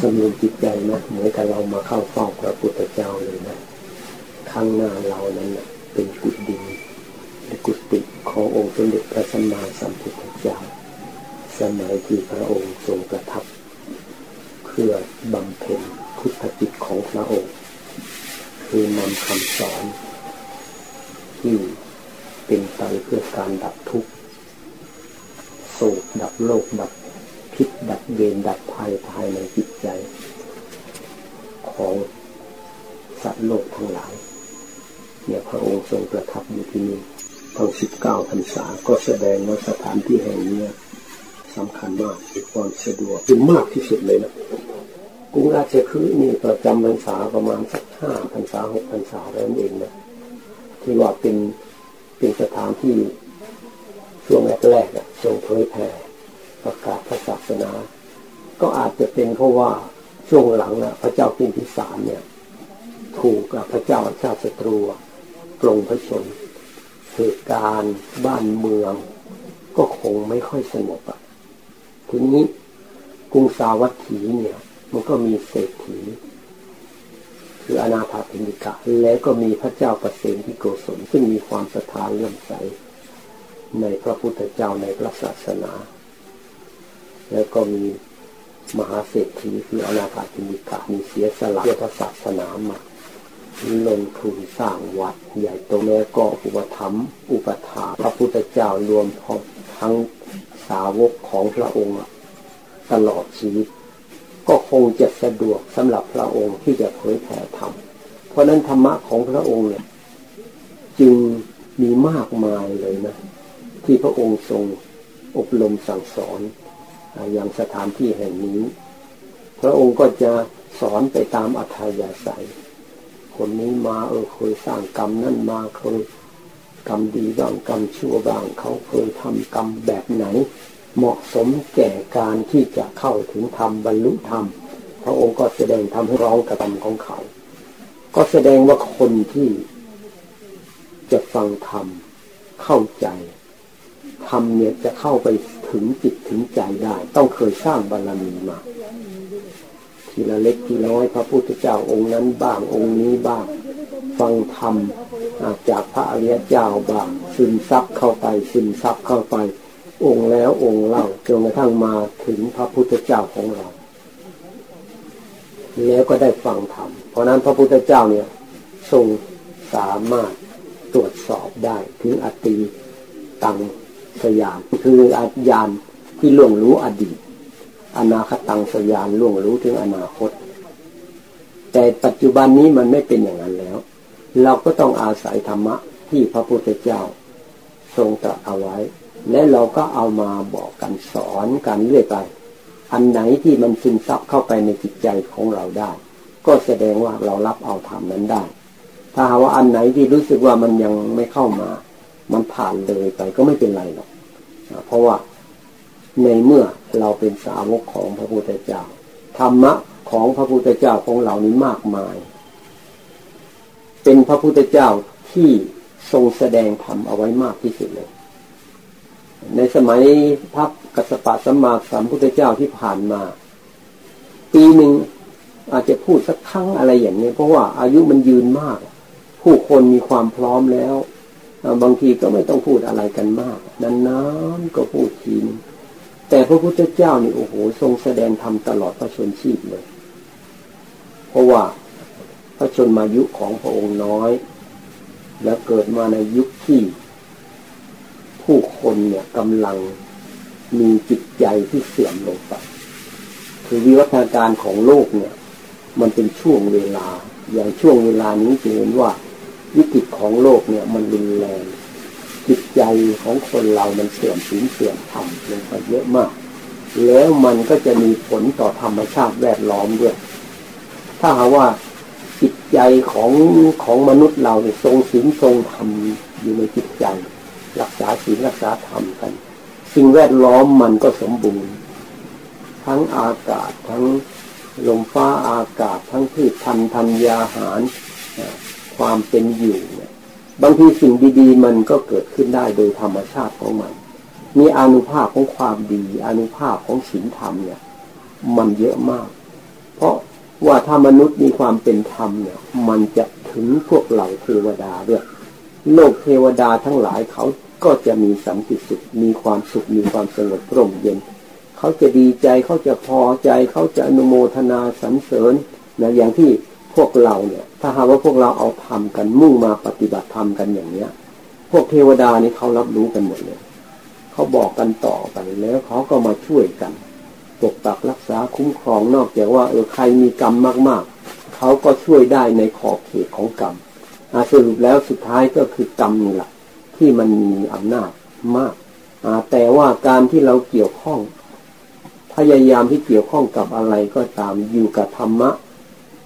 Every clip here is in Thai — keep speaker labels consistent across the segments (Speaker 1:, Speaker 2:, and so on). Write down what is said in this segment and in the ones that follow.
Speaker 1: สำรวมจิตใจนะเหมือนกับเรามาเข้าเฝ้าพระพุทธเจ้าเลยนะข้างหน้าเรานั้นนะเป็นกุฏิกุฏิขององค์สมเด็จพระสัมมาสัมพุทธเจ้าสมัยที่พระองค์ทรงประทับเพื่อบำเพ็ญพุทธกิจของพระองค์ คือนำคำสอน ที่เป็นไปเพื่อการดับทุกข์โศกดับโลกดับ พิษดับเวรดับภัยภายในจิตใจ ของสัตว์โลกทั้งหลาย เนี่ยพระองค์ทรงประทับอยู่ที่นี่ทั้งสิบเก้าพรรษาก็แสดงว่าสถานที่แห่งนี้สำคัญมากมีความสะดวกเป็นมากที่สุดเลยนะกรุงราชคฤห์นี่ประจำพรรษาประมาณสักห้าพรรษาหกพรรษาแล้วเองนะที่ว่าเป็นเป็นสถานที่ช่วงแรกๆทรงเผยแผ่ ประกาศพระศาสนา ก็อาจจะเป็นเพราะว่าช่วงหลังนะพระเจ้าพิมพิสารเนี่ยถูกกับพระเจ้าชาติศัตรูปลงพระชน เหตุการณ์บ้านเมือง ก็คงไม่ค่อยสงบอะทีนี้กรุงสาวัตถีเนี่ย มันก็มีเศรษฐีคืออนาถาพินิกะ แล้วก็มีพระเจ้าประเสนที่โกศลซึ่งมีความศรัทธาเลื่อมใสในพระพุทธเจ้าในพระศาสนา แล้วก็มีมหาเศรษฐีคืออนาถาพินิกะมีเสียสละเพื่อพระศาสนามาลงทุนสร้างวัดใหญ่โตแม่ก็อุปถัมภ์อุปถาพระพุทธเจ้ารวมทั้งสาวกของพระองค์ตลอดชีวิต ก็คงจะสะดวกสำหรับพระองค์ที่จะเผยแผ่ธรรมเพราะนั้นธรรมะของพระองค์เนี่ยจึงมีมากมายเลยนะ ที่พระองค์ทรงอบรมสั่งสอน อย่างสถานที่แห่งนี้ พระองค์ก็จะสอนไปตามอัธยาศัย คนนี้มาเออเคยสร้างกรรมนั่นมาเคยกรรมดีบ้างกรรมชั่วบ้าง เขาเคยทำกรรมแบบไหน เหมาะสมแก่การที่จะเข้าถึงธรรมบรรลุธรรม พระองค์ก็แสดงทำให้ร้องกระทำของเขา ก็แสดงว่าคนที่จะฟังธรรมเข้าใจธรรมเนี่ยจะเข้าไป ถึงจิตถึงใจได้ ต้องเคยสร้างบารมีมา ทีละเล็กทีน้อยพระพุทธเจ้าองค์นั้นบ้างองค์นี้บ้าง ฟังธรรมจากพระอริยเจ้าบ้างซึมซับเข้าไปซึมซับเข้าไป องค์แล้วองค์เล่าจนกระทั่งมาถึงพระพุทธเจ้าของเรา แล้วก็ได้ฟังธรรมเพราะนั้นพระพุทธเจ้าเนี่ยทรงสามารถตรวจสอบได้ถึงอติตัง สยามคืออาญานที่ล่วงรู้อดีต อนาคตังสยานล่วงรู้ถึงอนาคต แต่ปัจจุบันนี้มันไม่เป็นอย่างนั้นแล้ว เราก็ต้องอาศัยธรรมะที่พระพุทธเจ้า ทรงตรัสเอาไว้ และเราก็เอามาบอกกันสอนกันเรื่อยไป อันไหนที่มันซึมซับเข้าไปในจิตใจของเราได้ ก็แสดงว่าเรารับเอาธรรมนั้นได้ ถ้าหาว่าอันไหนที่รู้สึกว่ามันยังไม่เข้ามา มันผ่านเลยไปก็ไม่เป็นไรหรอกเพราะว่าในเมื่อเราเป็นสาวกของพระพุทธเจ้าธรรมะของพระพุทธเจ้าของเรานี้มากมาย เป็นพระพุทธเจ้าที่ทรงแสดงธรรมเอาไว้มากที่สุดเลย ในสมัยพระกัสสปะสัมมาสัมพุทธเจ้าที่ผ่านมา ปีหนึ่งอาจจะพูดสักครั้งอะไรอย่างนี้เพราะว่าอายุมันยืนมาก ผู้คนมีความพร้อมแล้ว บางทีก็ไม่ต้องพูดอะไรกันมากนานๆก็พูดทีนึงแต่พระพุทธเจ้านี่โอ้โหทรงแสดงธรรมตลอดพระชนชีพเลย เพราะว่าพระชนมายุของพระองค์น้อย และเกิดมาในยุคที่ ผู้คนเนี่ยกำลังมีจิตใจที่เสื่อมลงไปคือวิวัฒนาการของโลกเนี่ย มันเป็นช่วงเวลา อย่างช่วงเวลานี้จะเห็นว่า วิกฤตของโลกเนี่ยมันรุนแรงจิตใจของคนเรามันเสื่อมสูญเสื่อมธรรมลงไปเยอะมาก แล้วมันก็จะมีผลต่อธรรมชาติแวดล้อมด้วย ถ้าหาว่าจิตใจของของมนุษย์เราเนี่ยทรงศีลทรงธรรมอยู่ในจิตใจ รักษาศีลรักษาธรรมกัน สิ่งแวดล้อมมันก็สมบูรณ์ ทั้งอากาศทั้งลมฟ้าอากาศทั้งพืชพันธุ์ธัญญาหาร ความเป็นอยู่เนี่ยบางทีสิ่งดี ๆ มันก็เกิดขึ้นได้โดยธรรมชาติของมัน มีอนุภาพของความดีอนุภาพของศีลธรรมเนี่ย มันเยอะมาก เพราะว่าถ้ามนุษย์มีความเป็นธรรมเนี่ย มันจะถึงพวกเหล่าเทวดาด้วยโลกเทวดาทั้งหลายเขาก็จะมีสันติสุขมีความสุขมีความสงบร่มเย็น เขาจะดีใจเขาจะพอใจเขาจะอนุโมทนาสรรเสริญนะอย่างที่พวกเราเนี่ย ถ้าหากว่าพวกเราเอาทำกันมุ่งมาปฏิบัติธรรมกันอย่างเนี้ย พวกเทวดานี่เขารับรู้กันหมดเลยเขาบอกกันต่อไปแล้วเขาก็มาช่วยกันปกปักรักษาคุ้มครองนอกจากว่าเออใครมีกรรมมาก ๆเขาก็ช่วยได้ในขอบเขตของกรรมสรุปแล้วสุดท้ายก็คือกรรมนี่แหละที่มันมีอำนาจมากแต่ว่าการที่เราเกี่ยวข้อง พยายามที่เกี่ยวข้องกับอะไรก็ตามอยู่กับธรรมะ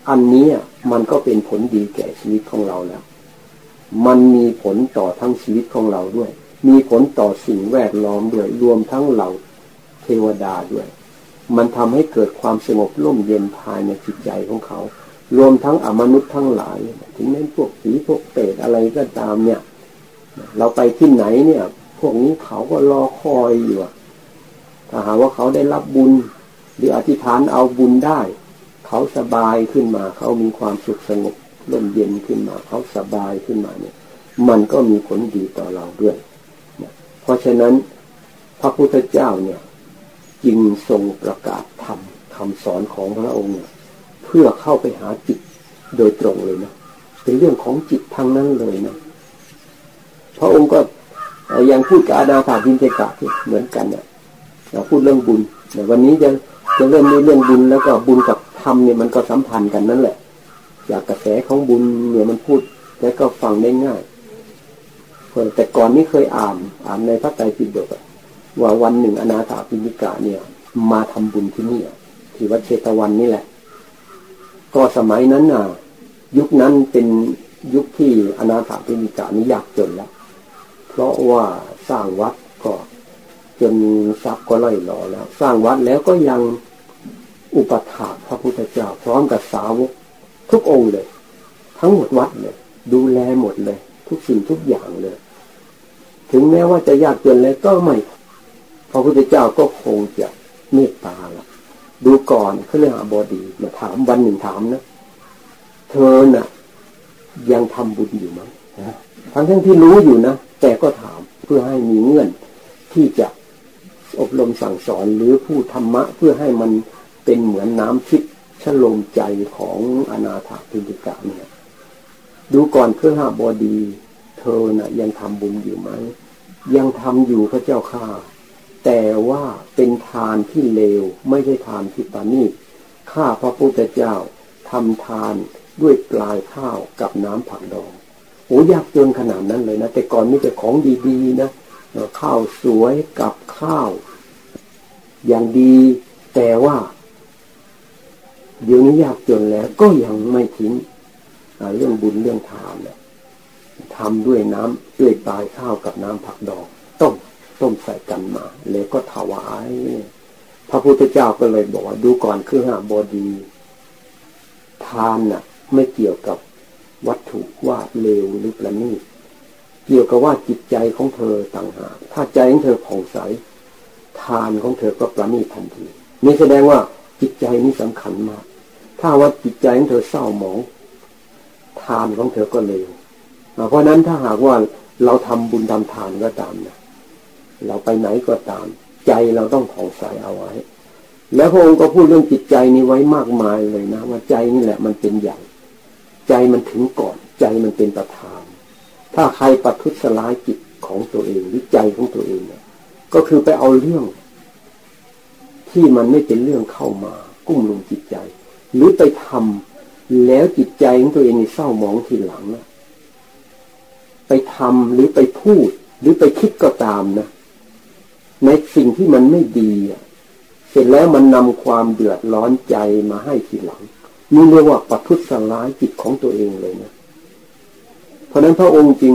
Speaker 1: อันนี้มันก็เป็นผลดีแก่ชีวิตของเราแล้ว มันมีผลต่อทั้งชีวิตของเราด้วย มีผลต่อสิ่งแวดล้อมด้วย รวมทั้งเราเทวดาด้วย มันทำให้เกิดความสงบร่มเย็นภายในจิตใจของเขา รวมทั้งอมนุษย์ทั้งหลาย ถึงแม้พวกผีพวกเปรตอะไรก็ตามเนี่ย เราไปที่ไหนเนี่ย พวกนี้เขาก็รอคอยอยู่ถ้าหาว่าเขาได้รับบุญ หรืออธิษฐานเอาบุญได้ เขาสบายขึ้นมา เขามีความสุขสงบร่มเย็นขึ้นมา เขาสบายขึ้นมาเนี่ย มันก็มีผลดีต่อเราด้วยเพราะฉะนั้นพระพุทธเจ้าเนี่ยจึงทรงประกาศธรรมคำสอนของพระองค์เนี่ยเพื่อเข้าไปหาจิตโดยตรงเลยนะเป็นเรื่องของจิตทั้งนั้นเลยนะพระองค์ก็ยังพูดกับอาณาถาพินเจกะเหมือนกันเนี่ยเราพูดเรื่องบุญแต่วันนี้จะจะเริ่มในเรื่องบุญแล้วก็บุญกับ ธรรมเนี่ยมันก็สัมพันธ์กันนั่นแหละ จากกระแสของบุญเนี่ยมันพูดแล้วก็ฟังได้ง่ายแต่ก่อนนี้เคยอ่านอ่านในพระไตรปิฎกว่าวันหนึ่งอนาถาพินิกะเนี่ย มาทำบุญที่นี่ที่วัดเชตวันนี่แหละ ก็สมัยนั้นน่ะ ยุคนั้นเป็นยุคที่อนาถาพินิกะนี่ยากจนแล้ว เพราะว่าสร้างวัดก็จนทรัพย์ก็ล่อยหล่อแล้ว สร้างวัดแล้วก็ยัง อุปถาพระพุทธเจ้า พร้อมกับสาวกทุกองค์เลย ทั้งหมดวัดเลย ดูแลหมดเลย ทุกสิ่งทุกอย่างเลย ถึงแม้ว่าจะยากจนแล้วก็ไม่พระพุทธเจ้าก็คงจะเมตตาละดูก่อนเขาเรียกบดีมาถามวันหนึ่งถามนะเธอน่ะ ยังทำบุญอยู่ไหมทั้งทั้งที่รู้อยู่นะแต่ก็ถามเพื่อให้มีเงื่อนที่จะอบรมสั่งสอนหรือพูดธรรมะ เพื่อให้มัน เป็นเหมือนน้ำทิพย์ชโลมใจของอนาถาพิจิกาเนี่ยดูก่อนเพื่อหาบอดี เธอนะ่ะยังทำบุญอยู่ไหม ยังทำอยู่พระเจ้าข้าแต่ว่าเป็นทานที่เลวไม่ใช่ทานที่ปานีข้าพระพุทธเจ้าทำทานด้วยปลายข้าวกับน้ำผักดองโอ้ยากจนขนาดนั้นเลยนะ แต่ก่อนนี่จะของดีๆนะข้าวสวยกับข้าว อย่างดี แต่ว่า เดี๋ยวนี้ยากจนแล้ว ก็ยังไม่ทิ้งเรื่องบุญเรื่องทานเนี่ยทำด้วยน้ำด้วยปลายข้าวกับน้ำผักดองต้มต้มใส่กันมา แล้วก็ถวาย พระพุทธเจ้าก็เลยบอกว่าดูก่อนคือหาบดี ทานน่ะ ไม่เกี่ยวกับวัตถุว่าเลวหรือประณีตเกี่ยวกับว่าจิตใจของเธอต่างหากถ้าใจของเธอผ่องใส ทานของเธอก็ประณีตทันที นี่แสดงว่าจิตใจนี้สำคัญมาก ถ้าว่าจิตใจของเธอเศร้าหมอง ทานของเธอก็เลวเพราะนั้นถ้าหากว่าเราทำบุญทำทานก็ตามนะเราไปไหนก็ตาม ใจเราต้องผ่องใสเอาไว้ แล้วพระองค์ก็พูดเรื่องจิตใจนี้ไว้มากมายเลยนะว่าใจนี่แหละมันเป็นอย่างใจมันถึงก่อน ใจมันเป็นประธาน ถ้าใครปัทุสลายจิตของตัวเองหรือใจของตัวเองเนี่ยก็คือไปเอาเรื่อง ที่มันไม่เป็นเรื่องเข้ามา กุ้มลุงจิตใจ หรือไปทำแล้วจิตใจของตัวเองเศร้าหมองทีหลังนะไปทำหรือไปพูด หรือไปคิดก็ตามนะในสิ่งที่มันไม่ดีเสร็จแล้วมันนำความเดือดร้อนใจมาให้ทีหลังนี่เรียกว่าปัทุสลายจิตของตัวเองเลยนะเพราะนั้นพระองค์จริง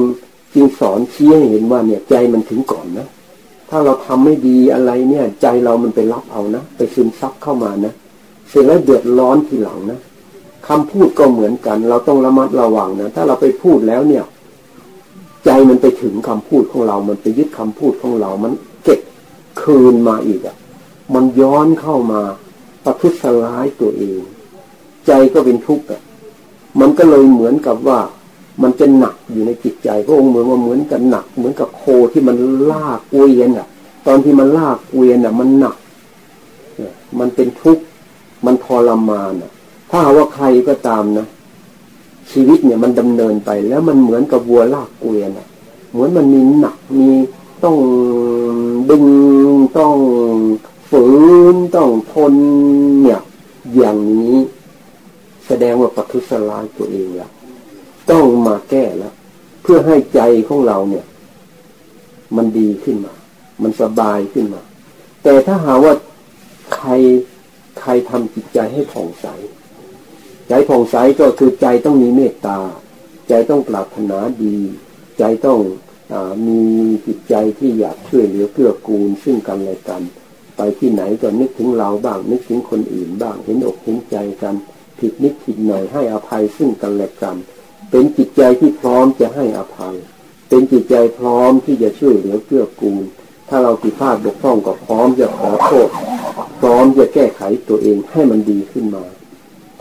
Speaker 1: จริงสอนชี้ให้เห็นว่าเนี่ยใจมันถึงก่อนนะถ้าเราทำไม่ดีอะไรเนี่ย ใจเรามันไปรับเอานะไปซึมซับเข้ามานะ เสร็จแล้วเดือดร้อนทีหลังนะคำพูดก็เหมือนกัน เราต้องระมัดระวังนะถ้าเราไปพูดแล้วเนี่ย ใจมันไปถึงคำพูดของเรา มันไปยึดคำพูดของเรา มันเก็บคืนมาอีกอะ่ะ มันย้อนเข้ามาประทุษร้ายตัวเอง ใจก็เป็นทุกข์อะมันก็เลยเหมือนกับว่า มันจะหนักอยู่ในจิตใจพระองค์เหมือนว่าเหมือนกับหนัก เหมือนกับโคที่มันลากเกวียนอะ ตอนที่มันลากเกวียนอะ มันหนักมันเป็นทุกข์ มันทรมานอะ ถ้าหาว่าใครก็ตามนะชีวิตเนี่ยมันดำเนินไป แล้วมันเหมือนกับวัวลากเกวียนอะ เหมือนมันมีหนักมีต้องดึงต้องฝืนต้องทนเนี่ย อย่างนี้แสดงว่าปัทุสลายตัวเองแล้วต้องมาแก้แล้วเพื่อให้ใจของเราเนี่ย มันดีขึ้นมา มันสบายขึ้นมา แต่ถ้าหาว่าใคร ใครทำจิตใจให้ผ่องใส ใจผ่องใสก็คือใจต้องมีเมตตา ใจต้องปรารถนาดี ใจต้องอมีจิตใจที่อยากช่วยเหลือเกื้อกูลซึ่งกันและกัน ไปที่ไหนก็นึกถึงเราบ้าง นึกถึงคนอื่นบ้าง เห็นอกเห็นใจกัน ผิดนิดผิดหน่อยให้อภัยซึ่งกันและกัน เป็นจิตใจที่พร้อมจะให้อภัย เป็นจิตใจพร้อมที่จะช่วยเหลือเกื้อกูล ถ้าเราผิดพลาดบกพร่องก็พร้อมจะขอโทษพร้อมจะแก้ไขตัวเองให้มันดีขึ้นมา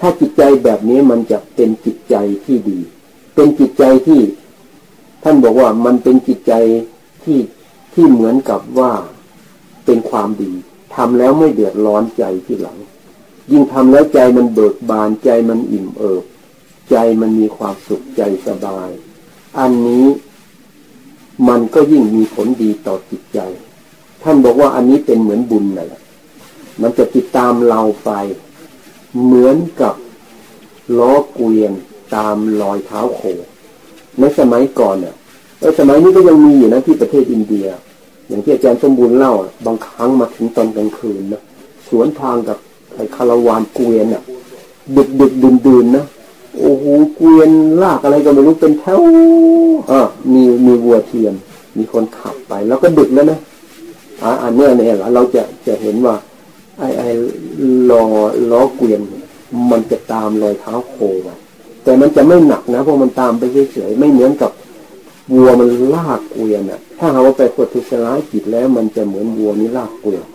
Speaker 1: ถ้าจิตใจแบบนี้มันจะเป็นจิตใจที่ดี เป็นจิตใจที่ ท่านบอกว่ามันเป็นจิตใจที่ที่เหมือนกับว่าเป็นความดีทำแล้วไม่เดือดร้อนใจที่หลัง ยิ่งทำแล้วใจมันเบิกบานใจมันอิ่มเอิบ ใจมันมีความสุขใจสบาย อันนี้ มันก็ยิ่งมีผลดีต่อจิตใจ ท่านบอกว่าอันนี้เป็นเหมือนบุญนั่นแหละมันจะติดตามเราไป เหมือนกับล้อเกวียนตามรอยเท้าโคในสมัยก่อนเนี่ยเออสมัยนี้ก็ยังมีอยู่นะที่ประเทศอินเดีย อย่างที่อาจารย์สมบูรณ์เล่าบางครั้งมาถึงตอนกลางคืนนะสวนทางกับไอ้คาราวานเกวียนอะดึกดึกดื่นดื่นนะ โอ้โหเกวียนลากอะไรก็ไม่รู้เป็นแถวอ่ามีมีวัวเทียม มีคนขับไป แล้วก็ดึกแล้วนะอ่าอันเนี้ยเนี่ยเราจะจะเห็นว่า ไอ้ไอ้ล้อล้อเกวียน มันจะตามรอยเท้าโคไว้แต่มันจะไม่หนักนะเพราะมันตามไปเฉยๆไม่เหมือนกับวัวมันลากเกวียนอะ ถ้าหาว่าไปกดทุสลายจิตแล้ว มันจะเหมือนวัวนี้ลากเกวียน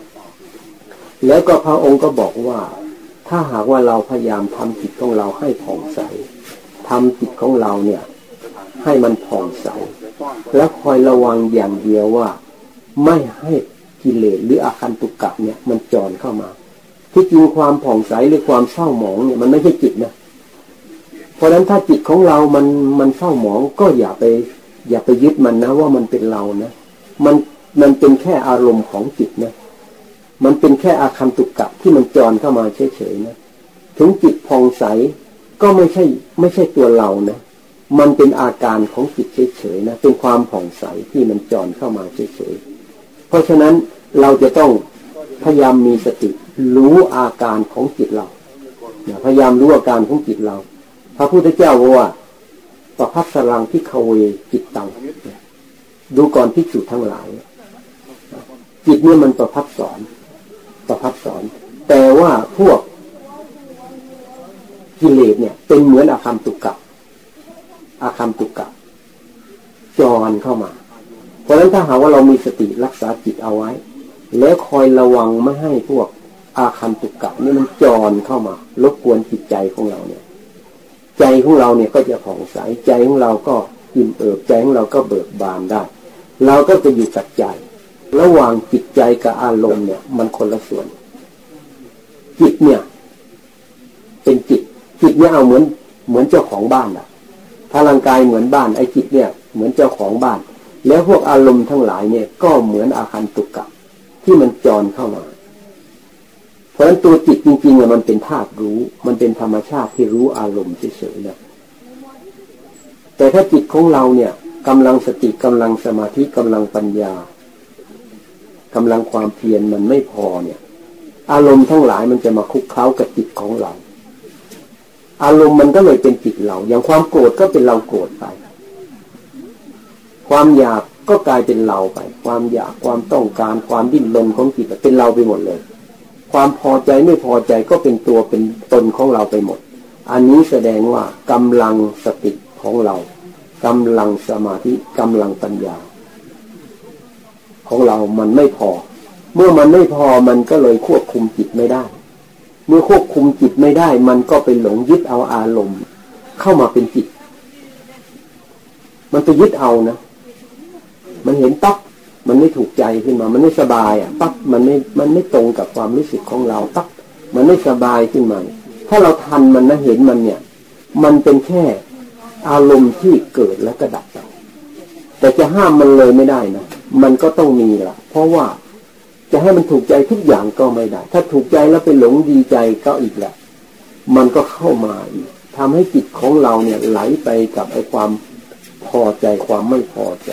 Speaker 1: แล้วก็พระองค์ก็บอกว่า ถ้าหากว่าเราพยายามทำจิตของเราให้ผ่องใสทำจิตของเราเนี่ย ให้มันผ่องใส แล้วคอยระวังอย่างเดียวว่า ไม่ให้กิเลสหรืออาคันตุกกะเนี่ย มันจรเข้ามา ที่จริงความผ่องใสหรือความเศร้าหมองเนี่ยมันไม่ใช่จิตนะเพราะฉะนั้นถ้าจิตของเรามันมันเศร้าหมองก็อย่าไป อย่าไปยึดมันนะว่ามันเป็นเรานะมันมันเป็นแค่อารมณ์ของจิตนะ มันเป็นแค่อาคันตุกกะที่มันจรเข้ามาเฉยๆนะ ถึงจิตผ่องใสก็ไม่ใช่ไม่ใช่ตัวเรานะ มันเป็นอาการของจิตเฉยๆนะ เป็นความผ่องใสที่มันจรเข้ามาเฉยๆ เพราะฉะนั้นเราจะต้องพยายามมีสติรู้อาการของจิตเรา พยายามรู้อาการของจิตเรา พระพุทธเจ้าว่าประพัสรังพิคเวจิตตัง ดูก่อนพิจุดทั้งหลาย จิตเนี่ยมันประพัดสอน ประพัดสอน แต่ว่าพวกกิเลสเนี่ย เป็นเหมือนอาคัมตุกะอาคัมตุกะจรเข้ามา เพราะฉะนั้นถ้าหากว่าเรามีสติรักษาจิตเอาไว้ แล้วคอยระวังไม่ให้พวกอาคัมตุกะนี่มันจรเข้ามารบกวนจิตใจของเราเนี่ย ใจของเราเนี่ยก็จะผ่องใสใจของเราก็อิ่มเอิบใจของเราก็เบิกบานได้ เราก็จะอยู่กับใจ ระหว่างจิตใจกับอารมณ์เนี่ย มันคนละส่วน จิตเนี่ย เป็นจิต จิตเนี่ยเอาเหมือน เหมือนเจ้าของบ้านอะถ้าร่างกายเหมือนบ้านไอ้จิตเนี่ย เหมือนเจ้าของบ้าน แล้วพวกอารมณ์ทั้งหลายเนี่ย ก็เหมือนอาคารตุกกะที่มันจรเข้ามา เพราะฉะนั้นตัวจิตจริงๆอะมันเป็นธาตุรู้ มันเป็นธรรมชาติที่รู้อารมณ์เฉยๆนะแต่ถ้าจิตของเราเนี่ยกำลังสติกำลังสมาธิกำลังปัญญา กำลังความเพียรมันไม่พอเนี่ย อารมณ์ทั้งหลายมันจะมาคุกเข้ากับจิตของเรา อารมณ์มันก็เลยเป็นจิตเรา อย่างความโกรธก็เป็นเราโกรธไป ความอยากก็กลายเป็นเราไป ความอยากความต้องการความดิ้นรนของจิตเป็นเราไปหมดเลย ความพอใจไม่พอใจก็เป็นตัวเป็นตนของเราไปหมด อันนี้แสดงว่ากำลังสติของเรากำลังสมาธิกำลังปัญญา ของเรามันไม่พอ เมื่อมันไม่พอมันก็เลยควบคุมจิตไม่ได้ เมื่อควบคุมจิตไม่ได้ มันก็ไปหลงยึดเอาอารมณ์ เข้ามาเป็นจิต มันไปยึดเอานะมันเห็นปั๊บมันไม่ถูกใจขึ้นมา มันไม่สบายอะปั๊บมันไม่มันไม่ตรงกับความรู้สึกของเราปั๊บมันไม่สบายขึ้นมา ถ้าเราทันมันนะเห็นมันเนี่ย มันเป็นแค่อารมณ์ที่เกิดแล้วก็ดับไปแต่จะห้ามมันเลยไม่ได้นะ มันก็ต้องมีละเพราะว่าจะให้มันถูกใจทุกอย่างก็ไม่ได้ ถ้าถูกใจแล้วไปหลงดีใจก็อีกแหละ มันก็เข้ามาอีกทำให้จิตของเราเนี่ยไหลไปกับไอ้ความพอใจความไม่พอใจ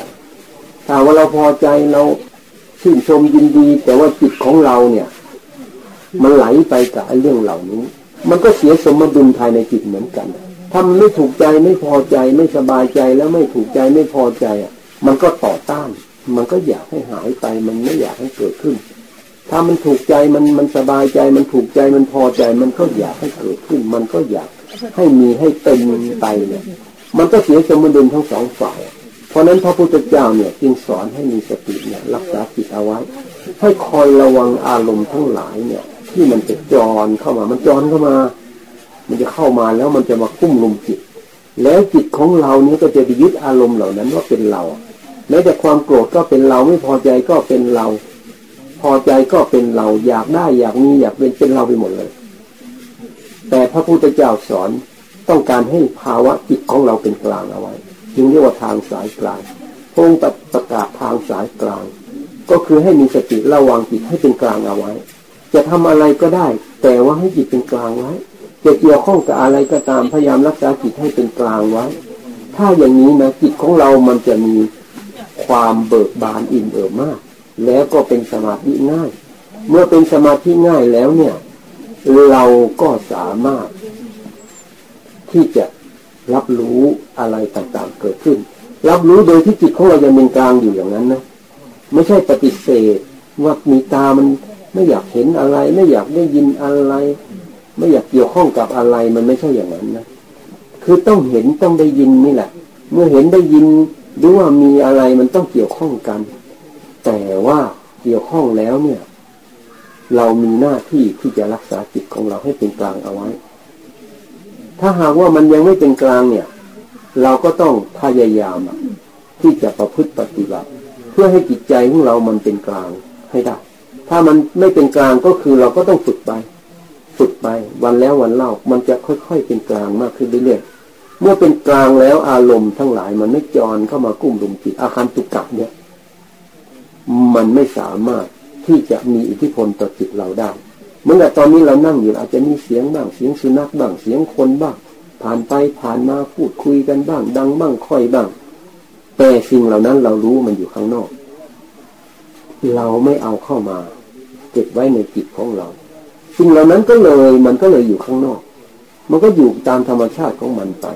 Speaker 1: ถ้าว่าเราพอใจเราชื่นชมยินดี แต่ว่าจิตของเราเนี่ย มันไหลไปกับไอ้เรื่องเหล่านี้ มันก็เสียสมดุลภายในจิตเหมือนกัน ถ้ามันไม่ถูกใจไม่พอใจไม่สบายใจแล้วไม่ถูกใจไม่พอใจอะ มันก็ต่อต้าน มันก็อยากให้หายไป มันไม่อยากให้เกิดขึ้น ถ้ามันถูกใจมันมันสบายใจ มันถูกใจมันพอใจ มันก็อยากให้เกิดขึ้น มันก็อยากให้มีให้เป็นไปเนี่ย มันก็เสียสมดุลทั้งสองฝ่าย เพราะนั้นพระพุทธเจ้าเนี่ยจึงสอนให้มีสติเนี่ยรักษาจิตเอาไว้ ให้คอยระวังอารมณ์ทั้งหลายเนี่ย ที่มันจะจรเข้ามา มันจรเข้ามา มันจะเข้ามาแล้วมันจะมาคุ้มลุมจิต แล้วจิตของเรานี้ก็จะไปยึดอารมณ์เหล่านั้นว่าเป็นเรา แม้แต่ความโกรธก็เป็นเราไม่พอใจก็เป็นเรา พอใจก็เป็นเราอยากได้อยากมีอยากเป็นเป็นเราไปหมดเลย แต่พระพุทธเจ้าสอนต้องการให้ภาวะจิตของเราเป็นกลางเอาไว้จึงเรียกว่าทางสายกลางพงประกาศทางสายกลาง ก็คือให้มีสติระวังจิตให้เป็นกลางเอาไว้ จะทำอะไรก็ได้ แต่ว่าให้จิตเป็นกลางไว้จะเกี่ยวข้องกับอะไรก็ตามพยายามรักษาจิตให้เป็นกลางไว้ ถ้าอย่างนี้นะจิตของเรามันจะมี ความเบิกบานอิ่มเอิบมาก แล้วก็เป็นสมาธิง่าย เมื่อเป็นสมาธิง่ายแล้วเนี่ย เราก็สามารถ ที่จะรับรู้อะไรต่างๆเกิดขึ้น รับรู้โดยที่จิตของเรายังเป็นกลางอยู่อย่างนั้นนะไม่ใช่ปฏิเสธว่ามีตามันไม่อยากเห็นอะไร ไม่อยากได้ยินอะไร ไม่อยากเกี่ยวข้องกับอะไรมันไม่ใช่อย่างนั้นนะคือต้องเห็นต้องได้ยินนี่แหละ เมื่อเห็นได้ยิน หรือว่ามีอะไรมันต้องเกี่ยวข้องกัน แต่ว่าเกี่ยวข้องแล้วเนี่ย เรามีหน้าที่ที่จะรักษาจิตของเราให้เป็นกลางเอาไว้ ถ้าหากว่ามันยังไม่เป็นกลางเนี่ย เราก็ต้องพยายามที่จะประพฤติปฏิบัติ เพื่อให้จิตใจของเรามันเป็นกลางให้ได้ ถ้ามันไม่เป็นกลางก็คือเราก็ต้องฝึกไป ฝึกไปวันแล้ววันเล่ามันจะค่อยๆเป็นกลางมากขึ้นเรื่อยๆ เมื่อเป็นกลางแล้วอารมณ์ทั้งหลายมันไม่จรเข้ามากุ้มลุมจิตอาคารตุกับเนี่ย มันไม่สามารถที่จะมีอิทธิพลต่อจิตเราได้เมื่อตอนนี้เรานั่งอยู่อาจจะมีเสียงบ้างเสียงสุนัขบ้างเสียงคนบ้าง ผ่านไปผ่านมาพูดคุยกันบ้าง ดังบ้างค่อยบ้าง แต่สิ่งเหล่านั้นเรารู้มันอยู่ข้างนอก เราไม่เอาเข้ามา เก็บไว้ในจิตของเรา สิ่งเหล่านั้นก็เลยมันก็เลยอยู่ข้างนอก มันก็อยู่ตามธรรมชาติของมันไป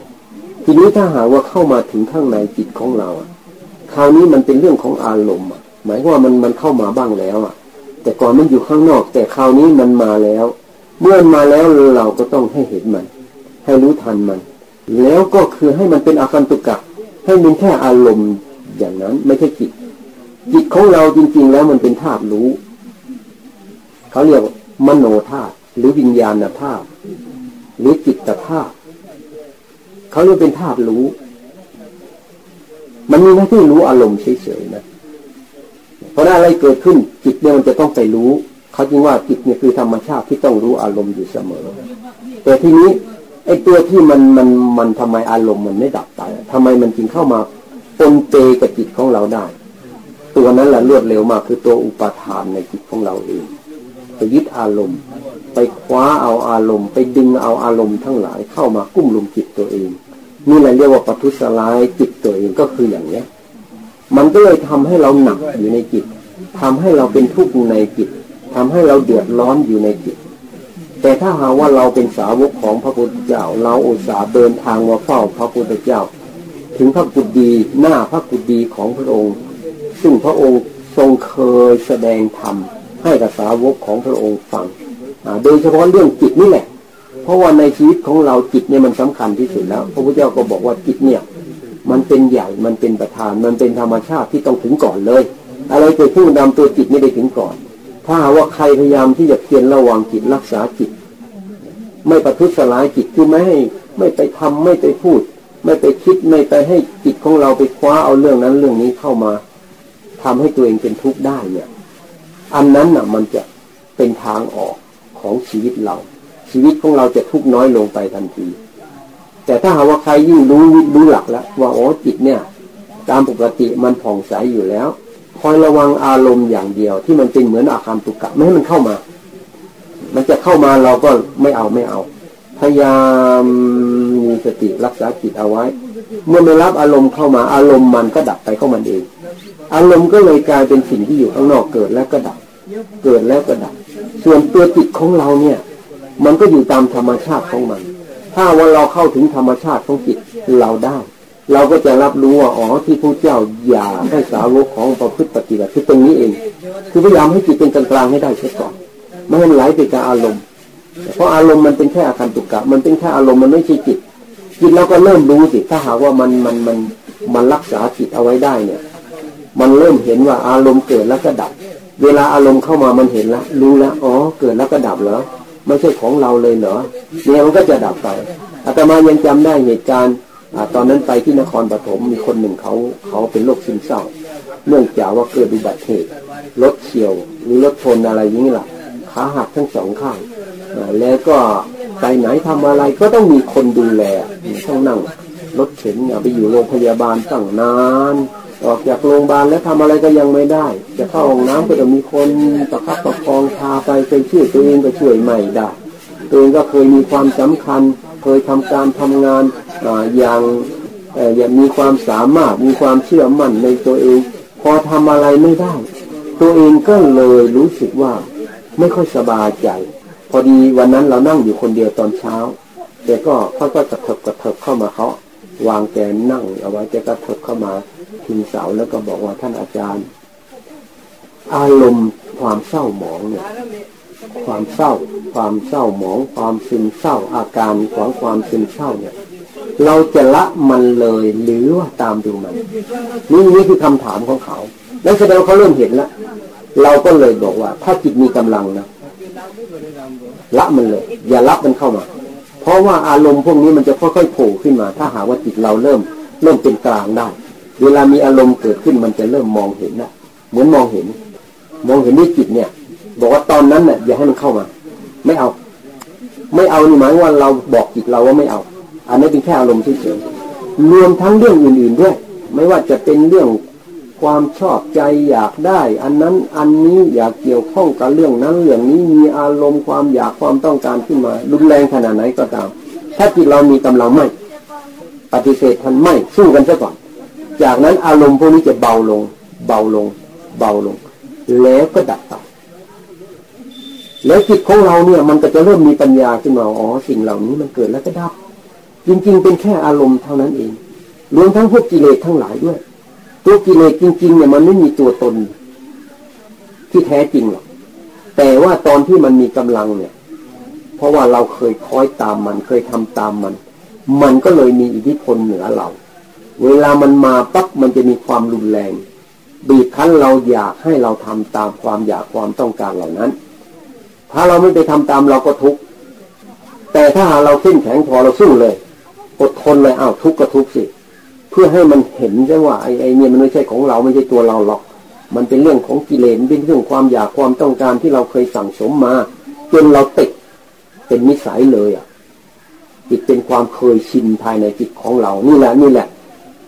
Speaker 1: ทีนี้ถ้าหาว่าเข้ามาถึงข้างในจิตของเราคราวนี้มันเป็นเรื่องของอารมณ์หมายว่ามันมันเข้ามาบ้างแล้วอะ แต่ก่อนมันอยู่ข้างนอก แต่คราวนี้มันมาแล้ว เมื่อมาแล้วเราก็ต้องให้เห็นมัน ให้รู้ทันมัน แล้วก็คือให้มันเป็นอาการตุกะให้มันแค่อารมณ์อย่างนั้นไม่ใช่จิต จิตของเราจริง ๆ แล้วมันเป็นธาตุรู้เขาเรียกมโนธาตุหรือวิญญาณธาตุหรือจิตธาตุ เขาเรียกเป็นธาตุรู้ มันมีหน้าที่รู้อารมณ์เฉยๆนะเพราะอะไรเกิดขึ้นจิตเนี่ยมันจะต้องไปรู้ เขาจึงว่าจิตเนี่ยคือธรรมชาติที่ต้องรู้อารมณ์อยู่เสมอ แต่ทีนี้ไอ้ตัวที่มันมันมันทำไมอารมณ์มันไม่ดับไปทำไมมันจึงเข้ามาปนเปกับจิตของเราได้ ตัวนั้นแหละรวดเร็วมากคือตัวอุปาทานในจิตของเราเองไปยึดอารมณ์ ไปคว้าเอาอารมณ์ ไปดึงเอาอารมณ์ทั้งหลายเข้ามากุ้มลุมจิตตัวเอง นี่แหละเรียกว่าปัทุสลายจิตตัวเองก็คืออย่างเนี้ย มันก็เลยทำให้เราหนักอยู่ในจิตทำให้เราเป็นทุกข์ในจิตทำให้เราเดือดร้อนอยู่ในจิต แต่ถ้าหาว่าเราเป็นสาวกของพระพุทธเจ้า เราอุตส่าห์เดินทางมาเฝ้าพระพุทธเจ้า ถึงพระกุฎีหน้าพระกุฎีของพระองค์ ซึ่งพระองค์ทรงเคยแสดงธรรมให้กับสาวกของพระองค์ฟังโดยเฉพาะเรื่องจิตนี่แหละ เพราะว่าในชีวิตของเราจิตเนี่ยมันสำคัญที่สุดแล้ว พระพุทธเจ้าก็บอกว่าจิตเนี่ย มันเป็นใหญ่มันเป็นประธาน มันเป็นธรรมชาติที่ต้องถึงก่อนเลย อะไรเกิดขึ้นนำตัวจิตไม่ได้ถึงก่อน ถ้าว่าใครพยายามที่จะเพียรระวังจิตรักษาจิต ไม่ประทุษร้ายจิตคือไม่ให้ไม่ไปทำไม่ไปพูด ไม่ไปคิดไม่ไปให้จิตของเราไปคว้าเอาเรื่องนั้นเรื่องนี้เข้ามาทำให้ตัวเองเป็นทุกข์ได้เนี่ย อันนั้นน่ะมันจะเป็นทางออกของชีวิตเรา ชีวิตของเราจะทุกข์น้อยลงไปทันที แต่ถ้าหากว่าใครยิ่งรู้รู้หลักแล้วว่าอ๋อจิตเนี่ย ตามปกติมันผ่องใสอยู่แล้ว คอยระวังอารมณ์อย่างเดียว ที่มันเป็นเหมือนอาคารตุกกะไม่ให้มันเข้ามา มันจะเข้ามาเราก็ไม่เอาไม่เอา พยายามมีสติรักษาจิตเอาไว้ เมื่อไม่รับอารมณ์เข้ามาอารมณ์มันก็ดับไปเข้ามันเอง อารมณ์ก็เลยกลายเป็นสิ่งที่อยู่ข้างนอกเกิดแล้วก็ดับ เกิดแล้วก็ดับ ส่วนตัวจิตของเราเนี่ย มันก็อยู่ตามธรรมชาติของมัน ถ้าว่าเราเข้าถึงธรรมชาติของจิตเราได้ เราก็จะรับรู้ว่าอ๋อที่พระเจ้าอย่าให้สาวกของประพฤติปฏิบัติคือตรงนี้เอง คือพยายามให้จิตเป็นกลางๆให้ได้เสียก่อนไม่ให้ไหลไปกับอารมณ์ เพราะอารมณ์มันเป็นแค่อาการตุกกะ มันเป็นแค่อารมณ์มันไม่ใช่จิต จิตเราก็เริ่มรู้สิถ้าหากว่ามันมันมันมันรักษาจิตเอาไว้ได้เนี่ย มันเริ่มเห็นว่าอารมณ์เกิดแล้วก็ดับ เวลาอารมณ์เข้ามามันเห็นแล้วรู้แล้วอ๋อเกิดแล้วก็ดับเหรอ ไม่ใช่ของเราเลยเหรอเนี่ยมันก็จะดับไปอาตมายังจำได้เหตุการณ์ตอนนั้นไปที่นครปฐมมีคนหนึ่งเขาเขาเป็นโรคซึมเศร้า เนื่องจากว่าเกิดอุบัติเหตุรถเฉียวหรือรถชนอะไรอย่างนี้แหละขาหักทั้งสองข้างแล้วก็ไปไหนทำอะไรก็ต้องมีคนดูแลต้องนั่งรถเข็นไปอยู่โรงพยาบาลตั้งนาน ออกจากโรงพยาบาลแล้วทำอะไรก็ยังไม่ได้ จะเข้าห้องน้ำก็จะมีคนประคับประคองพาไปไปช่วยตัวเองก็ช่วยไม่ได้ตัวเองก็เคยมีความสำคัญ เคยทำการทำงานอย่างอย่างมีความสามารถมีความเชื่อมั่นในตัวเอง พอทำอะไรไม่ได้ ตัวเองก็เลยรู้สึกว่าไม่ค่อยสบายใจ พอดีวันนั้นเรานั่งอยู่คนเดียวตอนเช้าแต่ก็เขาก็กระเถิบกระเถิบเข้ามาเขาวางแกนั่งเอาไว้แกกระเถิบเข้ามา ทิงเสาแล้วก็บอกว่าท่านอาจารย์ อารมณ์ความเศร้าหมองเนี่ยความเศร้า ความเศร้าหมอง ความซึมเศร้าอาการของความซึมเศร้าเนี่ย เราจะละมันเลยหรือว่าตามดูมัน นี่นี่คือคำถามของเขาแล้วแสดงเขาเริ่มเห็นแล้วเราก็เลยบอกว่า ถ้าจิตมีกำลังนะละมันเลย อย่ารับมันเข้ามา เพราะว่าอารมณ์พวกนี้มันจะค่อยๆโผล่ขึ้นมา ถ้าหาว่าจิตเราเริ่ม เริ่มเป็นกลางได้ เวลามีอารมณ์เกิดขึ้นมันจะเริ่มมองเห็นนะเหมือนมองเห็น มองเห็นด้วยจิตเนี่ย บอกว่าตอนนั้นเนี่ยอย่าให้มันเข้ามา ไม่เอา ไม่เอานี่หมายว่าเราบอกจิตเราว่าไม่เอา อันนี้เป็นแค่อารมณ์เฉยๆรวมทั้งเรื่องอื่นๆด้วย ไม่ว่าจะเป็นเรื่องความชอบใจอยากได้ อันนั้นอันนี้อยากเกี่ยวข้องกับเรื่องนั้นเรื่องนี้มีอารมณ์ความอยากความต้องการขึ้นมา รุนแรงขนาดไหนก็ตาม ถ้าจิตเรามีกำลังไม่ ปฏิเสธทันไม่สู้กันซะก่อน จากนั้นอารมณ์พวกนี้จะเบาลง เบาลง เบาลง แล้วก็ดับไปแล้วจิตของเราเนี่ย มันก็จะเริ่มมีปัญญาขึ้นมาอ๋อสิ่งเหล่านี้มันเกิดแล้วก็ดับ จริง ๆ เป็นแค่อารมณ์เท่านั้นเองรวมทั้งพวกกิเลสทั้งหลายด้วย ตัวกิเลสจริง ๆ เนี่ยมันไม่มีตัวตน ที่แท้จริงหรอกแต่ว่าตอนที่มันมีกำลังเนี่ย เพราะว่าเราเคยคอยตามมัน เคยทำตามมัน มันก็เลยมีอิทธิพลเหนือเรา เวลามันมาปั๊บมันจะมีความรุนแรง บีบคั้นเราอยากให้เราทำตามความอยากความต้องการเหล่านั้น ถ้าเราไม่ไปทำตามเราก็ทุกข์แต่ถ้าเราเข้มแข็งพอเราสู้เลย อดทนเลยอ้าวทุกข์ก็ทุกข์สิ เพื่อให้มันเห็นใช่ว่าไอ้ไอ้เนี่ยมันไม่ใช่ของเราไม่ใช่ตัวเราหรอก มันเป็นเรื่องของกิเลสเป็นเรื่องความอยากความต้องการที่เราเคยสั่งสมมาจนเราติดเป็นนิสัยเลยอะจิตเป็นความเคยชินภายในจิตของเรา นี่แหละนี่แหละ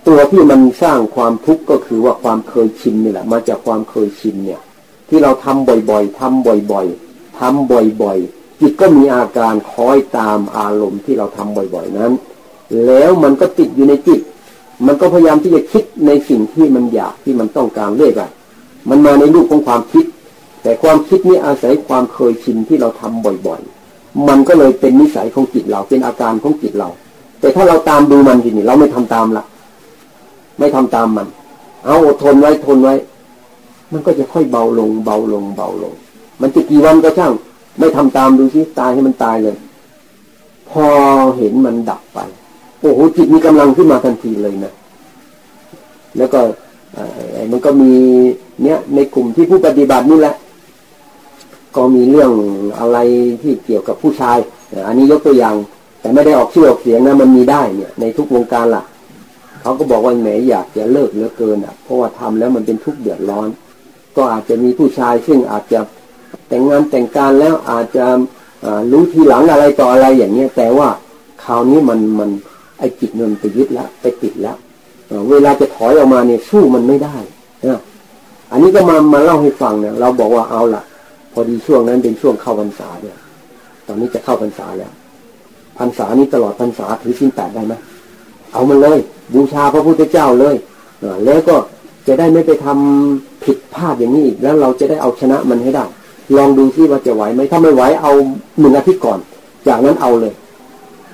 Speaker 1: ตัวที่มันสร้างความทุกข์ก็คือว่าความเคยชินนี่แหละ มาจากความเคยชินเนี่ย ที่เราทำบ่อยๆทำบ่อยๆทำบ่อยๆ จิตก็มีอาการคอยตามอารมณ์ที่เราทำบ่อยๆนั้น แล้วมันก็ติดอยู่ในจิต มันก็พยายามที่จะคิดในสิ่งที่มันอยากที่มันต้องการเรื่อยไปมันมาในรูปของความคิด แต่ความคิดนี้อาศัยความเคยชินที่เราทำบ่อยๆ มันก็เลยเป็นนิสัยของจิตเราเป็นอาการของจิตเรา แต่ถ้าเราตามดูมันทีนี้เราไม่ทำตามละ ไม่ทำตามมัน เอาอดทนไว้ทนไว้ มันก็จะค่อยเบาลง เบาลง เบาลง มันจะกี่วันก็ช่าง ไม่ทำตามดูซิตายให้มันตายเลย พอเห็นมันดับไป โอ้โหจิตมีกำลังขึ้นมาทันทีเลยนะแล้วก็มันก็มีเนี่ยในกลุ่มที่ผู้ปฏิบัตินี่แหละ ก็มีเรื่องอะไรที่เกี่ยวกับผู้ชาย อันนี้ยกตัวอย่าง แต่ไม่ได้ออกชื่อออกเสียงนะมันมีได้เนี่ย ในทุกวงการล่ะ เขาก็บอกว่าแหมอยากจะเลิกเหลือเกินอะ เพราะว่าทำแล้วมันเป็นทุกข์เดือดร้อน ก็อาจจะมีผู้ชายซึ่งอาจจะแต่งงานแต่งการแล้วอาจจะรู้ทีหลังอะไรต่ออะไรอย่างเงี้ยแต่ว่าคราวนี้มันมันไอจิตมันไปยึดแล้วไปติดแล้วเวลาจะถอยออกมาเนี่ยสู้มันไม่ได้นะอันนี้ก็มามาเล่าให้ฟังเนี่ยเราบอกว่าเอาละพอดีช่วงนั้นเป็นช่วงเข้าพรรษาเนี่ย ตอนนี้จะเข้าพรรษาแล้วพรรษานี้ตลอดพรรษาถือสิ้นแปดได้ไหม เอามันเลย บูชาพระพุทธเจ้าเลยแล้วก็จะได้ไม่ไปทำผิดพลาดอย่างนี้อีกแล้วเราจะได้เอาชนะมันให้ได้ ลองดูซิว่าจะไหวไหมถ้าไม่ไหวเอาหนึ่งอาทิตย์ก่อน จากนั้นเอาเลย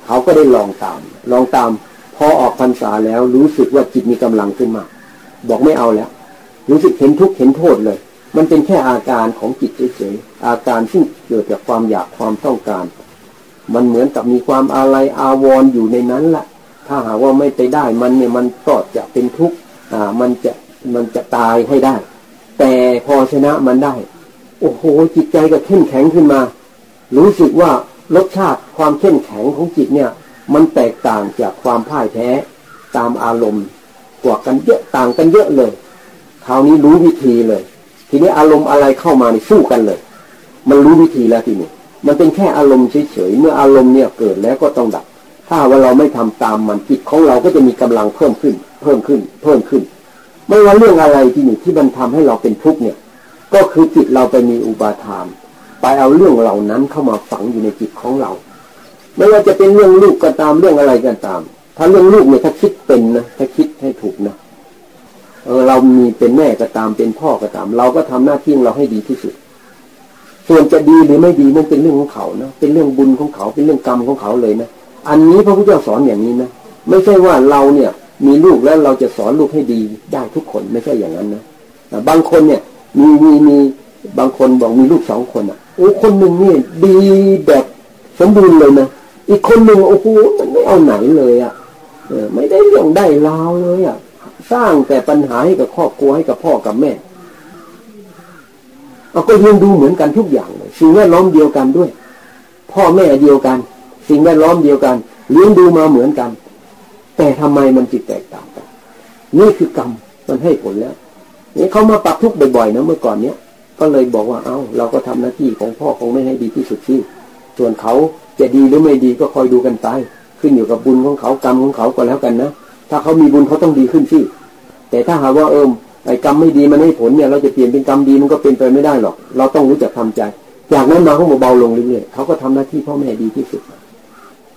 Speaker 1: เขาก็ได้ลองตาม ลองตาม พอออกพรรษาแล้วรู้สึกว่าจิตมีกำลังขึ้นมา บอกไม่เอาแล้ว รู้สึกเห็นทุกข์เห็นโทษเลย มันเป็นแค่อาการของจิตเฉยๆอาการซึ่งเกิดจากความอยากความต้องการ มันเหมือนกับมีความอะไรอาวรอยู่ในนั้นแหละ ถ้าหากว่าไม่ไปได้มันเนี่ยมันก็จะเป็นทุกข์อ่ามันจะมันจะตายให้ได้ แต่พอชนะมันได้ โอ้โหจิตใจก็เข้มแข็งขึ้นมา รู้สึกว่ารสชาติความเข้มแข็งของจิตเนี่ย มันแตกต่างจากความพ่ายแพ้ตามอารมณ์กว่ากันเยอะต่างกันเยอะเลยคราวนี้รู้วิธีเลย ทีนี้อารมณ์อะไรเข้ามาในสู้กันเลย มันรู้วิธีแล้วทีนี้มันเป็นแค่อารมณ์เฉยๆเมื่ออารมณ์เนี่ยเกิดแล้วก็ต้องดับ ถ้าว่าเราไม่ทำตามมันจิตของเราก็จะมีกำลังเพิ่มขึ้น เพิ่มขึ้น เพิ่มขึ้น ไม่ว่าเรื่องอะไรที่หนี่งที่มันทำให้เราเป็นทุกข์เนี่ย ก็คือจิตเราไปมีอุปาทาน ไปเอาเรื่องเหล่านั้นเข้ามาฝังอยู่ในจิตของเรา ไม่ว่าจะเป็นเรื่องลูกก็ตามเรื่องอะไรก็ตาม ถ้าเรื่องลูกเนี่ยถ้าคิดเป็นนะถ้าคิดให้ถูกนะเออเรามีเป็นแม่ก็ตามเป็นพ่อก็ตาม เราก็ทำหน้าที่เราให้ดีที่สุด ส่วนจะดีหรือไม่ดีนั่นเป็นเรื่องของเขานะเป็นเรื่องบุญของเขาเป็นเรื่องกรรมของเขาเลยนะ อันนี้พระพุทธเจ้าสอนอย่างนี้นะไม่ใช่ว่าเราเนี่ยมีลูกแล้วเราจะสอนลูกให้ดีได้ทุกคนไม่ใช่อย่างนั้นนะบางคนเนี่ยมีมีมีบางคนบอกมีลูกสองคนอะโอ้คนหนึ่งนี่ดีแบบสมบูรณ์เลยนะอีกคนหนึ่งโอ้โหมันไม่เอาไหนเลยอะเออไม่ได้เรื่องได้ราวเลยอะสร้างแต่ปัญหาให้กับครอบครัวให้กับพ่อกับแม่เราก็ยังดูเหมือนกันทุกอย่างเลยสิ่งแวดล้อมเดียวกันด้วย พ่อแม่เดียวกัน สิ่งแวดล้อมเดียวกันเลี้ยงดูมาเหมือนกัน แต่ทำไมมันจิตแตกต่างกัน นี่คือกรรมมันให้ผลแล้วนี่เขามาปรับทุกข์บ่อยๆนะเมื่อก่อนเนี้ยก็เลยบอกว่าเอา้า เราก็ทำหน้าที่ของพ่อของแม่ให้ดีที่สุดที่ ส่วนเขาจะดีหรือไม่ดีก็คอยดูกันไปขึ้นอยู่กับบุญของเขากรรมของเขาก็แล้วกันนะถ้าเขามีบุญเขาต้องดีขึ้นสิแต่ถ้าหากว่าเอิมไอ้กรรมไม่ดีมันให้ผลเนี่ย เราจะเปลี่ยนเป็นกรรมดีมันก็เป็นไปไม่ได้หรอก เราต้องรู้จักทำใจ จากนั้นมาเขาบอเบาลงเรื่อยๆเขาก็ทำหน้าที่พ่อแม่ดีที่สุด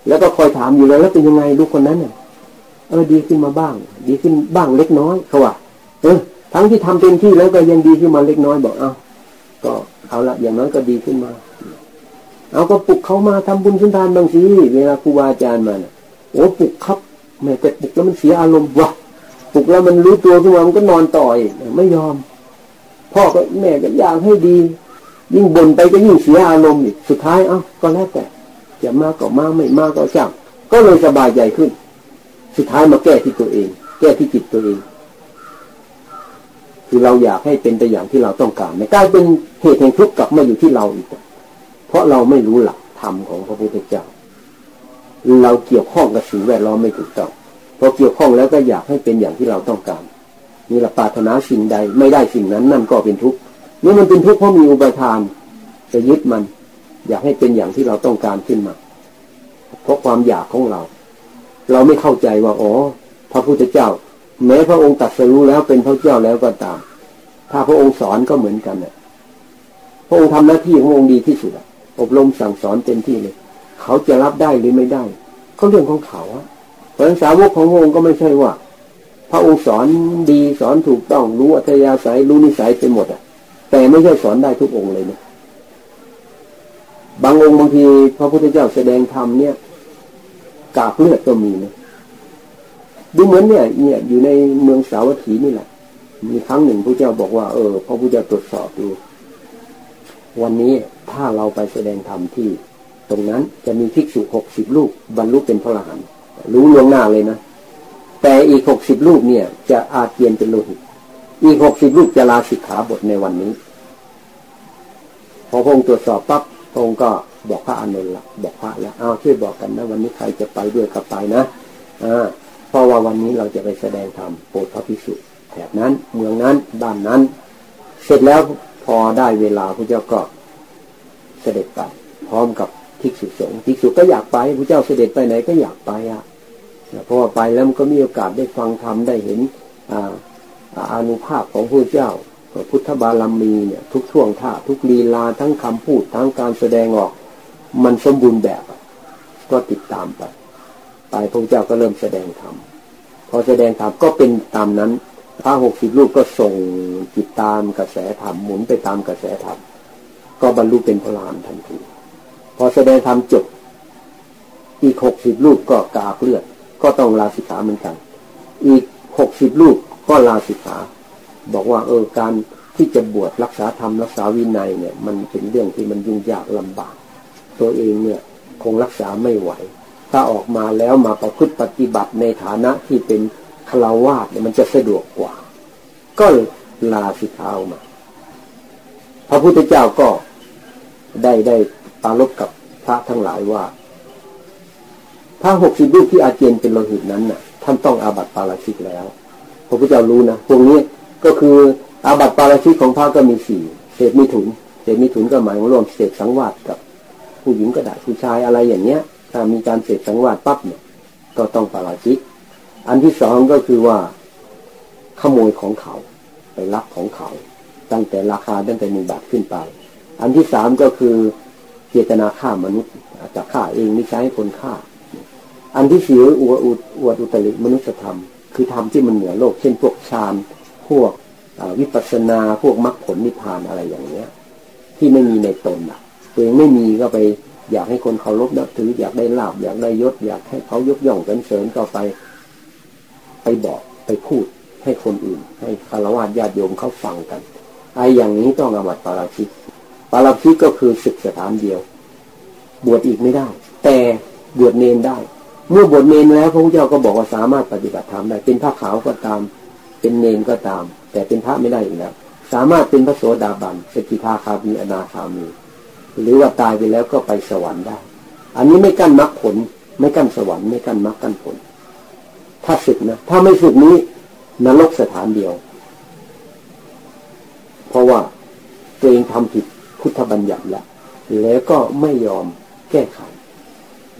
Speaker 1: แล้วก็คอยถามอยู่เลยแล้วเป็นยังไงลูกคนนั้นเนี่ยเออดีขึ้นมาบ้าง ดีขึ้นบ้างเล็กน้อยเขาว่าเออทั้งที่ทำเต็มที่แล้วก็ยังดีขึ้นมาเล็กน้อยบอกเอาก็เอาละอย่างน้อยก็ดีขึ้นมา เอาก็ปลุกเขามาทำบุญสุนทานบางทีเวลาครูบาอาจารย์มาโอ้ปลุกครับแม่แต่ปลุกแล้วมันเสียอารมณ์วะปลุกแล้วมันรู้ตัวขึ้นมามันก็นอนต่อยไม่ยอม พ่อก็แม่ก็อยากให้ดี ยิ่งบ่นไปก็ยิ่งเสียอารมณ์อีกสุดท้ายเอ้าก็แล้วแต่ จะมากก็มากไม่มากก็ช่างก็เลยสบายใจขึ้น สุดท้ายมาแก้ที่ตัวเอง แก้ที่จิตตัวเอง คือเราอยากให้เป็นไปอย่างที่เราต้องการไม่กลายเป็นเหตุแห่งทุกข์กลับมาอยู่ที่เราอีก เพราะเราไม่รู้หลักธรรมของพระพุทธเจ้า เราเกี่ยวข้องกับสิ่งแวดล้อมไม่ถูกต้องพอเกี่ยวข้องแล้วก็อยากให้เป็นอย่างที่เราต้องการนี่ละปาถนาสิ่งใดไม่ได้สิ่งนั้นนั่นก็เป็นทุกข์นี่มันเป็นทุกข์เพราะมีอุปทานจะยึดมัน อยากให้เป็นอย่างที่เราต้องการขึ้นมา เพราะความอยากของเรา เราไม่เข้าใจว่าอ๋อ พระพุทธเจ้า แม้พระองค์ตัดสรู้แล้วเป็นพระเจ้าแล้วก็ตาม ถ้าพระองค์สอนก็เหมือนกันเนี่ยพระองค์ทำหน้าที่ขององค์ดีที่สุดอบรมสั่งสอนเต็มที่เลย เขาจะรับได้หรือไม่ได้ ก็เรื่องของเขาเพราะสาวกของพระองค์ก็ไม่ใช่ว่า พระองค์สอนดีสอนถูกต้องรู้อัธยาศัยรู้นิสัยไปหมดอะแต่ไม่ใช่สอนได้ทุกองค์เลยนะ บางองค์บางทีพระพุทธเจ้าแสดงธรรมเนี่ย กาบเลือดก็มีนะดูเหมือนเนี่ย เนี่ยอยู่ในเมืองสาวัตถีนี่แหละ มีครั้งหนึ่งพระเจ้าบอกว่าเออพระพุทธเจ้าตรวจสอบดู วันนี้ถ้าเราไปแสดงธรรมที่ ตรงนั้นจะมีภิกษุหกสิบลูกบรรลุเป็นพระอรหันต์รู้ล่วงหน้าเลยนะแต่อีกหกสิบลูกเนี่ย จะอาเจียนเป็นโลหิตอีกหกสิบลูกจะลาสิกขาบทในวันนี้ พอพระองค์ตรวจสอบปั๊บ องค์ก็บอกพระอานนท์ละบอกพระแล้วเอาช่วยบอกกันนะวันนี้ใครจะไปด้วยกับไปนะอ่าเพราะว่าวันนี้เราจะไปแสดงธรรมโปรดพระพิสุแถบนั้นเมืองนั้นบ้านนั้น เสร็จแล้วพอได้เวลาพระเจ้าก็เสด็จไปพร้อมกับภิกษุสงฆ์ภิกษุก็อยากไปพระเจ้าเสด็จไปไหนก็อยากไปอะเพราะว่าไปแล้วมันก็มีโอกาสได้ฟังธรรมได้เห็นอานุภาพของพระเจ้า พุทธบาลมีเนี่ย ทุกช่วงท่าทุกลีลาทั้งคำพูดทั้งการแสดงออก มันสมบูรณ์แบบก็ติดตามไปไปพระเจ้าก็เริ่มแสดงธรรมพอแสดงธรรมก็เป็นตามนั้นพระหกสิบลูกก็ส่งจิตตามกระแสธรรมหมุนไปตามกระแสธรรมก็บรรลุเป็นพระรามทันทีพอแสดงธรรมจบอีกหกสิบลูกก็กาเลือด ก็ต้องลาสิกขาเหมือนกัน อีกหกสิบลูกก็ลาสิกขา บอกว่าเออการที่จะบวชรักษาธรรมรักษาวินัยเนี่ย มันเป็นเรื่องที่มันยุ่งยากลำบาก ตัวเองเนี่ยคงรักษาไม่ไหว ถ้าออกมาแล้วมาประพฤติปฏิบัติในฐานะที่เป็นคลาวาสเนี่ยมันจะสะดวกกว่า ก็ลาสิกขามา พระพุทธเจ้าก็ได้ได้ปาลบกับพระทั้งหลายว่าพระหกสิบรูปที่อาเจียนเป็นโลหิตนั้นน่ะท่านต้องอาบัติปาราชิกแล้ว พระพุทธเจ้ารู้นะพวกนี้ ก็คืออาบัติปาราชิกของพระก็มีสี่เศษมีถุนเศษมีถุนก็หมายร่วมเศษสังวาสกับ ผู้หญิงก็ได้ผู้ชายอะไรอย่างเนี้ย ถ้ามีการเศษสังวาสปั๊บเนี่ย ก็ต้องปาราชิก อันที่สองก็คือว่าขโมยของเขาไปลักของเขา ตั้งแต่ราคาตั้งแต่หนึ่งบาทขึ้นไป อันที่สามก็คือเจตนาฆ่ามนุษย์อาจจะฆ่าเองไม่ใช้คนฆ่า อันที่สี่อวดอวดอุตริมนุษยธรรม คือธรรมที่มันเหนือโลก เช่นพวกฌาน พวกวิปัสสนาพวกมรรคผลนิพพานอะไรอย่างเนี้ย ที่ไม่มีในตนอะตัวเองไม่มีก็ไปอยากให้คนเคารพนับถือ อยากได้ลาบอยากได้ยศ อยากให้เขายกย่องสรรเสริญก็ไป ไปบอกไปพูดให้คนอื่น ให้คารวะญาติโยมเขาฟังกันไอ้อย่างนี้ต้องอาบัติปาราชิกปาราชิกก็คือศึกสถานเดียว บวชอีกไม่ได้ แต่บวชเนนได้ เมื่อบวชเนนแล้วพระพุทธเจ้าก็บอกว่าสามารถปฏิบัติธรรมได้เป็นพระขาวก็ตาม เป็นเนนก็ตาม แต่เป็นพระไม่ได้อีกแล้ว สามารถเป็นพระโสดาบันสกิทาคามีอนาคามี หรือว่าตายไปแล้วก็ไปสวรรค์ได้ อันนี้ไม่กั้นมรรคผล ไม่กั้นสวรรค์ไม่กั้นมรรคกั้นผล ถ้าสึกนะถ้าไม่สึกนี้นรกสถานเดียว เพราะว่าตัวเองทำผิดพุทธบัญญัติแล้วแล้วก็ไม่ยอมแก้ไข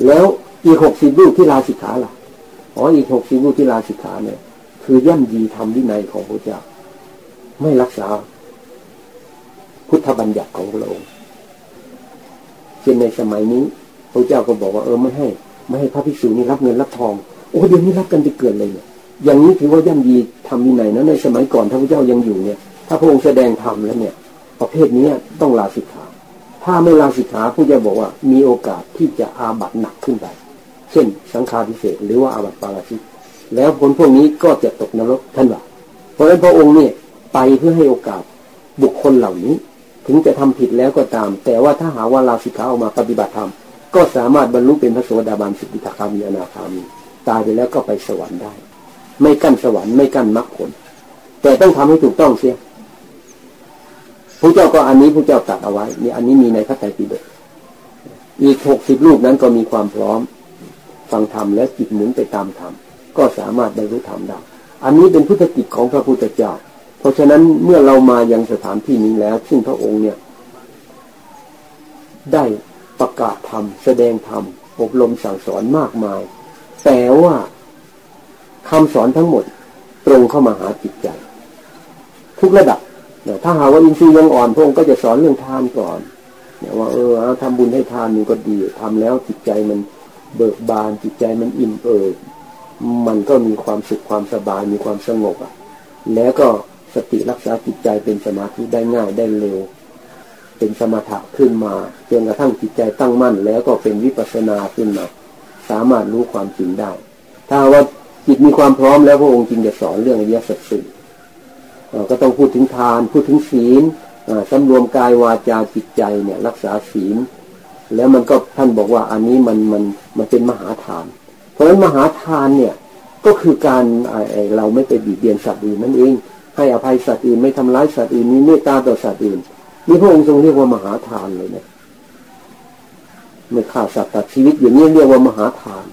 Speaker 1: แล้วอีกหกสิบรูปที่ลาสิกขาล่ะอ๋ออีกหกสิบรูปที่ลาสิกขาเนี่ย คือย่ำยีทำวินัยของพระเจ้า ไม่รักษา พุทธบัญญัติของพระองค์เช่นในสมัยนี้พระเจ้าก็บอกว่าเออไม่ให้ ไม่ให้พระภิกษุนี่รับเงินรับทองโอ้เดี๋ยวนี้รับกันไปเกินเลยเนี่ยอย่างนี้ถือว่าย่ำยีทำวินัยนะในสมัยก่อนถ้าพระเจ้ายังอยู่เนี่ย ถ้าพระองค์แสดงธรรมแล้วเนี่ย ประเภทนี้ต้องลาสิกขาถ้าไม่ลาสิกขาพระเจ้าบอกว่ามีโอกาสที่จะอาบัตหนักขึ้นไป เช่น สังฆาทิเศษหรือว่าอาบัติปาราชิก แล้วผลพวกนี้ก็จะตกนรกท่านว่าเพราะฉะนั้นพระองค์เนี่ยไปเพื่อให้โอกาสบุคคลเหล่านี้ ถึงจะทำผิดแล้วก็ตาม แต่ว่าถ้าหาว่าลาสิกขาออกมาปฏิบัติธรรมก็สามารถบรรลุเป็นพระโสดาบันสิกขาคามีอนาคามีตายไปแล้วก็ไปสวรรค์ได้ ไม่กั้นสวรรค์ไม่กั้นมรรคผล แต่ต้องทำให้ถูกต้องเสียพระเจ้าก็อันนี้พระเจ้าตัดเอาไว้นี่อันนี้มีในพระไตรปิฎกอีกหกสิบลูกนั้นก็มีความพร้อมฟังธรรมและจิตหมุนไปตามธรรม ก็สามารถบรรลุธรรมได้ อันนี้เป็นพุทธกิจของพระพุทธเจ้า เพราะฉะนั้นเมื่อเรามายังสถานที่นี้แล้ว ซึ่งพระองค์เนี่ย ได้ประกาศธรรมแสดงธรรมอบรมสั่งสอนมากมาย แต่ว่าคำสอนทั้งหมดตรงเข้ามาหาจิตใจ ทุกระดับเนี่ยถ้าหาว่าอินทรีย์ยังอ่อนพระองค์ก็จะสอนเรื่องทานก่อนเนี่ยว่าเออทำบุญให้ทานมันก็ดีทำแล้วจิตใจมันเบิกบานจิตใจมันอิ่มเอิบ มันก็มีความสุขความสบายมีความสงบอะ แล้วก็สติรักษาจิตใจเป็นสมาธิได้ง่ายได้เร็ว เป็นสมถะขึ้นมาจนกระทั่งจิตใจตั้งมั่น แล้วก็เป็นวิปัสสนาขึ้นมา สามารถรู้ความจริงได้ ถ้าว่าจิตมีความพร้อมแล้วพระองค์จึงจะสอนเรื่องอริยสัจสี่ก็ต้องพูดถึงทาน พูดถึงศีลสำรวมกายวาจาจิตใจเนี่ย รักษาศีล แล้วมันก็ท่านบอกว่าอันนี้มันมันมันเป็นมหาทาน เพราะฉะนั้นมหาทานเนี่ยก็คือการเราไม่ไปบีบเบียนสัตว์อื่นนั่นเอง ให้อภัยสัตว์อื่นไม่ทำร้ายสัตว์อื่นมีเมตตาต่อสัตว์อื่นนี่พระองค์ทรงเรียกว่ามหาทานเลยนะไม่ฆ่าสัตว์ตัดชีวิตอย่างนี้เรียกว่ามหาทาน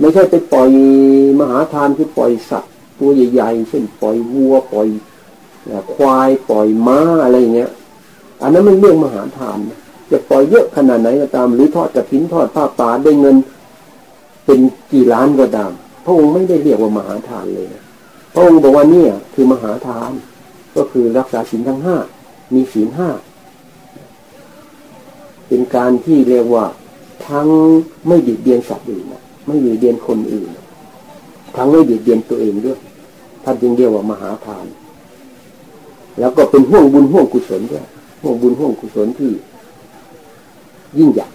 Speaker 1: ไม่ใช่ไปปล่อยมหาทานคือปล่อยสัตว์ ตัวใหญ่ๆเช่นปล่อยวัวปล่อยควายปล่อยม้าอะไรเงี้ย อันนั้นมันเรื่องมหาทาน จะปล่อยเยอะขนาดไหนก็ตามหรือทอดกระถินทอดผ้าป่าได้เงิน เป็นกี่ล้านก็ตาม พระองค์ไม่ได้เรียกว่ามหาทานเลยนะพระองค์บอกว่าเนี่ยคือมหาทาน ก็คือรักษาศีลทั้งห้ามีศีลห้าเป็นการที่เรียกว่าทั้งไม่ดีเดียนสัตว์อื่นไม่ดีเดียนคนอื่น ทั้งไม่ดีเดียนตัวเองด้วยท่านจึงเรียกว่ามหาทาน แล้วก็เป็นห่วงบุญห่วงกุศลด้วยห่วงบุญห่วงกุศลที่ยิ่งใหญ่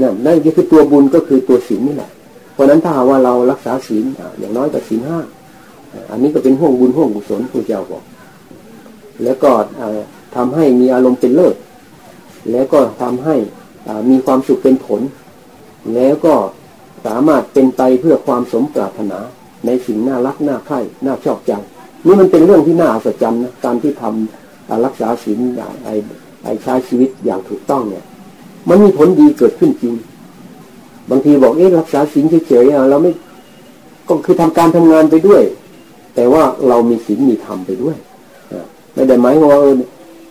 Speaker 1: นั่นนั่นก็คือตัวบุญก็คือตัวศีลนี่แหละ เพราะนั้นถ้าว่าเรารักษาศีลอย่างน้อยก็ศีลห้าอันนี้ก็เป็นห่วงบุญห่วงกุศลครูเจ้าบอก แล้วก็ทำให้มีอารมณ์เป็นเลิศ แล้วก็ทำให้มีความสุขเป็นผล แล้วก็สามารถเป็นไปเพื่อความสมปรารถนา ในสิ่งน่ารักน่าใคร่น่าชอบใจนี่มันเป็นเรื่องที่น่าอัศจรรย์นะการที่ทำรักษาศีลอย่างไอ้ใช้ชีวิตอย่างถูกต้องเนี่ย มันมีผลดีเกิดขึ้นจริง บางทีบอกเอ๊ะรักษาศีลเฉยๆเราไม่ก็คือทำการทำงานไปด้วย แต่ว่าเรามีศีลมีธรรมไปด้วยไม่ได้หมายว่าเออ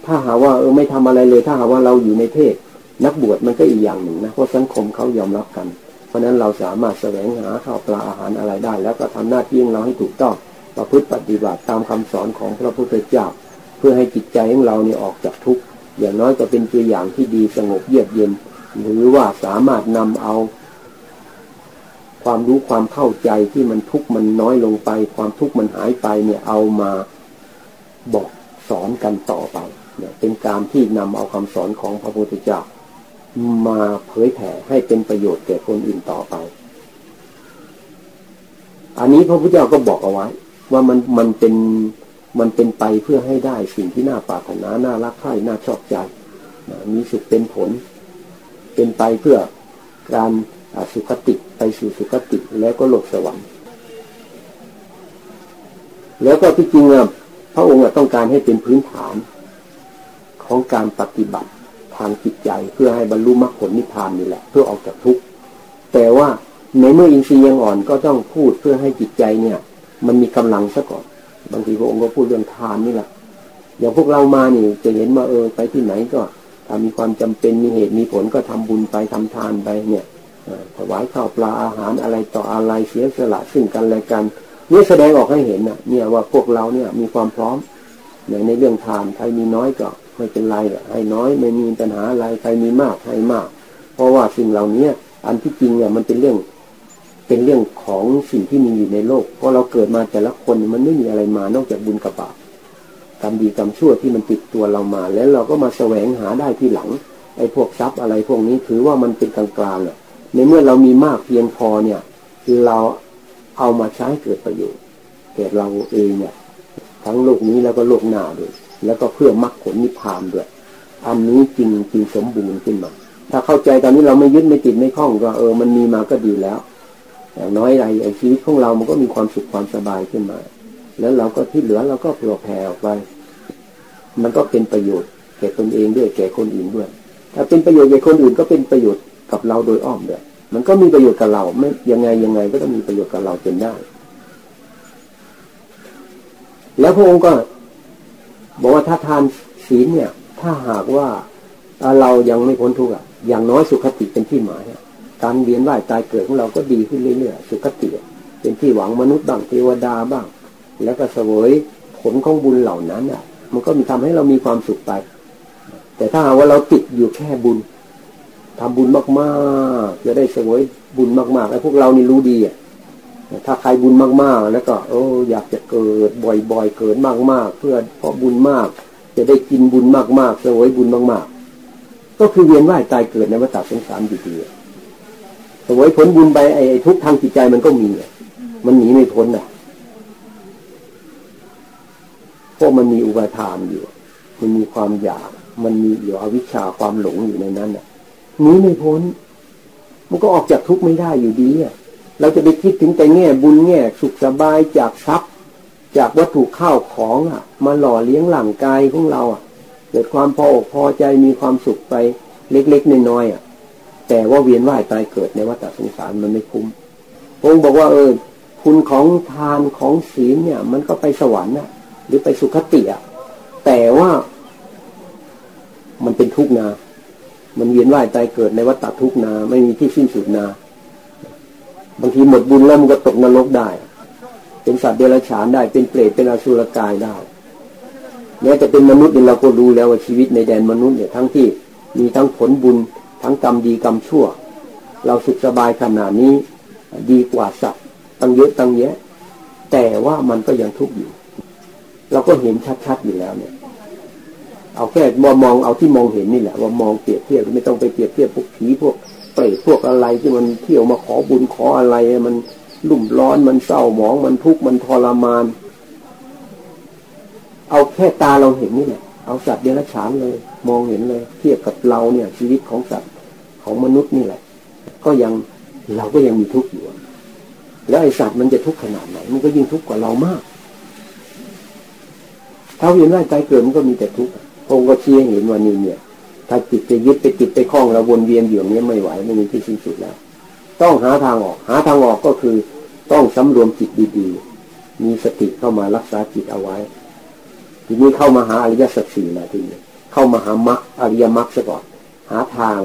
Speaker 1: ถ้าหาว่าเออไม่ทำอะไรเลย ถ้าหาว่าเราอยู่ในเพศนักบวชมันก็อีกอย่างหนึ่งนะเพราะสังคมเขายอมรับกัน เพราะนั้นเราสามารถแสวงหาข้าวปลาอาหารอะไรได้ แล้วก็ทำหน้าที่ของเราให้ถูกต้องประพฤติปฏิบัติตามคำสอนของพระพุทธเจ้า เพื่อให้จิตใจของเราเนี่ยออกจากทุกข์ อย่างน้อยก็เป็นตัวอย่างที่ดีสงบเยือกเย็น หรือว่าสามารถนำเอา ความรู้ความเข้าใจที่มันทุกข์มันน้อยลงไป ความทุกข์มันหายไปเนี่ยเอามาบอกสอนกันต่อไปเนี่ยเป็นการที่นำเอาคำสอนของพระพุทธเจ้ามาเผยแผ่ให้เป็นประโยชน์แก่คนอื่นต่อไป อันนี้พระพุทธเจ้าก็บอกเอาไว้ ว่ามันมันเป็น มันเป็นไปเพื่อให้ได้สิ่งที่น่าปรารถนาน่ารักใคร่น่าชอบใจมีสุขเป็นผล เป็นไปเพื่อการสุขติไปสู่สุขติแล้วก็โลกสวรรค์ แล้วก็ที่จริงพระองค์ต้องการให้เป็นพื้นฐานของการปฏิบัติทางจิตใจเพื่อให้บรรลุมรรคผลนิพพานนี่แหละ เพื่อออกจากทุกข์แต่ว่าในเมื่ออินทรีย์ยังอ่อนก็ต้องพูดเพื่อให้จิตใจเนี่ย มันมีกำลังซะก่อน บางทีพระองค์ก็พูดเรื่องทานนี่แหละอย่างพวกเรามานี่จะเห็นว่าเออไปที่ไหนก็ถ้ามีความจำเป็นมีเหตุมีผลก็ทำบุญไปทำทานไปเนี่ยถวายข้าวปลาอาหารอะไรต่ออะไรเสียสละซึ่งกันและกันนี่แสดงออกให้เห็นนะเนี่ยว่าพวกเราเนี่ยมีความพร้อมอย่างในเรื่องทานใครมีน้อยก็ไม่เป็นไรให้น้อยไม่มีปัญหาอะไรใครมีมากให้มาก เพราะว่าสิ่งเหล่านี้อันที่จริงเนี่ยมันเป็นเรื่อง เป็นเรื่องของสิ่งที่มีอยู่ในโลก เพราะเราเกิดมาแต่ละคนมันไม่มีอะไรมานอกจากบุญกับบาปกรรมดีกรรมชั่วที่มันติดตัวเรามา แล้วเราก็มาแสวงหาได้ที่หลังไอ้พวกทรัพย์อะไรพวกนี้ถือว่ามันเป็นกลางๆเลยในเมื่อเรามีมากเพียงพอเนี่ยเราเอามาใช้เกิดประโยชน์แก่เราเองเนี่ยทั้งโลกนี้แล้วก็โลกหน้าด้วย แล้วก็เพื่อมรรคผลนิพพานด้วยอันนี้จริงจริงสมบูรณ์ขึ้นมา ถ้าเข้าใจตอนนี้เราไม่ยึดไม่ติดไม่คล้องก็เออมันมีมาก็ดีแล้ว อย่างน้อยอะไรไอ้ชีวิตของเรามันก็มีความสุขความสบายขึ้นมา แล้วเราก็ที่เหลือเราก็เผื่อแผ่ออกไป มันก็เป็นประโยชน์แก่ตนเองด้วยแก่คนอื่นด้วย ถ้าเป็นประโยชน์แก่คนอื่นก็เป็นประโยชน์กับเราโดยอ้อมด้วยมันก็มีประโยชน์กับเราไม่ยังไงยังไงก็ต้องมีประโยชน์กับเราจนได้ แล้วพระองค์ก็ บอกว่าถ้าทานศีลเนี่ย ถ้าหากว่าเรายังไม่พ้นทุกข์อย่างน้อยสุขติเป็นที่หมาย การเวียนว่ายตายเกิดของเราก็ดีขึ้นเรื่อยๆสุขติเป็นที่หวังมนุษย์บ้างเทวดาบ้าง แล้วก็เสวยผลของบุญเหล่านั้นอะ มันก็มีทำให้เรามีความสุขไป แต่ถ้าหากว่าเราติดอยู่แค่บุญทำบุญมากๆจะได้เสวยบุญมากๆไอ้พวกเรานี่รู้ดีอะถ้าใครบุญมากๆ แล้วก็โอ้อยากจะเกิดบ่อยๆ เกิดมากๆ เพื่อเพราะบุญมาก จะได้กินบุญมากๆสวยบุญมากๆ ก็คือเวียนว่ายตายเกิดในวัฏสงสารอยู่ดี สวยผลบุญไปไอ้ทุกทางจิตใจมันก็มีมันหนีไม่พ้นอะเพราะมันมีอุปทานอยู่ มันมีความอยาก มันมีอยู่อวิชชาความหลงอยู่ในนั้นอะหนีไม่พ้น มันก็ออกจากทุกข์ไม่ได้อยู่ดีอะเราจะไปคิดถึงแต่แง่บุญแง่สุขสบายจากทรัพย์ จากวัตถุข้าวของอะ มาหล่อเลี้ยงหลังกายของเราอะ เกิดความพออกพอใจมีความสุขไปเล็กๆน้อยๆอะ แต่ว่าเวียนว่ายตายเกิดในวัฏสงสารมันไม่คุ้มพงบอกว่าเออคุณของทานของศีลเนี่ย มันก็ไปสวรรค์นะหรือไปสุคติอะแต่ว่ามันเป็นทุกนา มันเวียนว่ายตายเกิดในวัฏทุกนา ไม่มีที่สิ้นสุดนา บางทีหมดบุญแล้วมันก็ตกนรกได้ เป็นสัตว์เดรัจฉานได้ เป็นเปรต เป็นอสุรกายได้ แม้แต่เป็นมนุษย์เนี่ยเราก็รู้แล้วว่าชีวิตในแดนมนุษย์เนี่ยทั้งที่มีทั้งผลบุญ ทั้งกรรมดีกรรมชั่ว เราสุขสบายขนาดนี้ดีกว่าสัตว์ตั้งเยอะตั้งแยะ แต่ว่ามันก็ยังทุกข์อยู่ เราก็เห็นชัดๆอยู่แล้วเนี่ย เอาแค่มองมองเอาที่มองเห็นนี่แหละ ว่ามองเปรียบเทียบไม่ต้องไปเปรียบเทียบพวกผีพวกเปรตพวกอะไรที่มันเที่ยวมาขอบุญขออะไรมันลุ่มร้อนมันเศร้าหมองมันทุกข์มันทรมาน เอาแค่ตาเราเห็นนี่แหละเอาสัตว์เดรัจฉานเลย มองเห็นเลย เทียบกับเราเนี่ย ชีวิตของสัตว ของมนุษย์นี่แหละ ก็ยังเราก็ยังมีทุกข์อยู่ แล้วไอสัตว์มันจะทุกข์ขนาดไหน มันก็ยิ่งทุกข์กว่าเรามากถ้าเวียนว่าใจเกิดมันก็มีแต่ทุกข์องค์ก็ชี้เห็นว่านี่เนี่ย ถ้าจิตจะยึดไปจิตไปคล้องเราวนเวียนอยู่อย่างนี้ไม่ไหวไม่มีที่สิ้นสุดแล้ว ต้องหาทางออก หาทางออกก็คือต้องสำรวมจิตดีๆ มีสติเข้ามารักษาจิตเอาไว้ ทีนี้เข้ามาหาอริยสัจสี่นะทีนี้เข้ามาหามรรคอริยมรรคซะก่อน หาทาง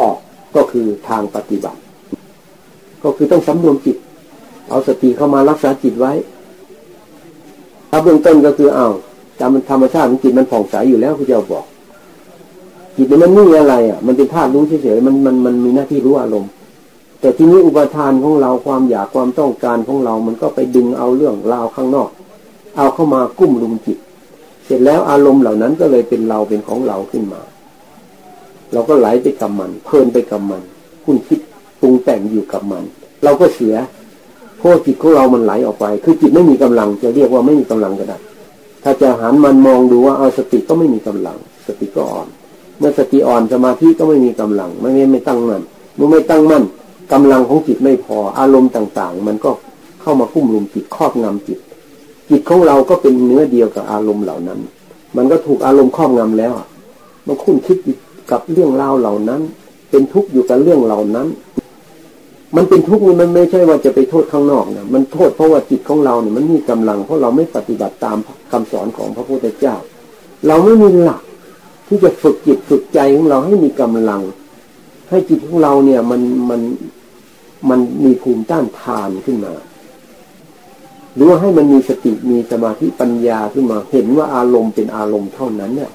Speaker 1: ออกก็คือทางปฏิบัติ ก็คือต้องสำรวมจิต เอาสติเข้ามารักษาจิตไว้ถ้าเบื้องต้นก็คือเอาตามมันธรรมชาติของจิตมันผ่องใสอยู่แล้วคุณเจ้าบอก จิตมันไม่มีอะไรอะ มันเป็นธาตุรู้เฉยๆมันมันมันมีหน้าที่รู้อารมณ์แต่ทีนี้อุปทานของเราความอยากความต้องการของเรา มันก็ไปดึงเอาเรื่องราวข้างนอก เอาเข้ามากุ้มลุมจิต เสร็จแล้วอารมณ์เหล่านั้นก็เลยเป็นเราเป็นของเราขึ้นมา เราก็ไหลไปกับมัน เพลินไปกับมัน คุณคิดปรุงแต่งอยู่กับมัน เราก็เสียเพราะจิตของเรามันไหลออกไป คือจิตไม่มีกำลังจะเรียกว่าไม่มีกำลังก็ได้ถ้าจะหันมันมองดูว่าเอาสติก็ไม่มีกำลัง สติก็อ่อน เมื่อสติอ่อนสมาธิก็ไม่มีกำลังไม่ไม่ตั้งมั่นเมื่อไม่ตั้งมั่นกำลังของจิตไม่พออารมณ์ต่างๆ มันก็เข้ามาคุ้มลุมจิตครอบงำจิต จิตของเราก็เป็นเนื้อเดียวกับอารมณ์เหล่านั้น มันก็ถูกอารมณ์ครอบงำแล้วมันคุ้นคิด กับเรื่องราวเหล่านั้น เป็นทุกข์อยู่กับเรื่องเหล่านั้น มันเป็นทุกข์มันไม่ใช่ว่าจะไปโทษข้างนอกนะมันโทษเพราะว่าจิตของเราเนี่ยมันมีกำลังเพราะเราไม่ปฏิบัติตามคำสอนของพระพุทธเจ้า เราไม่มีหลักที่จะฝึกจิตฝึกใจของเราให้มีกำลัง ให้จิตของเราเนี่ยมันมันมันมีภูมิต้านทานขึ้นมา หรือว่าให้มันมีสติมีสมาธิปัญญาขึ้นมา เห็นว่าอารมณ์เป็นอารมณ์เท่านั้นเนี่ย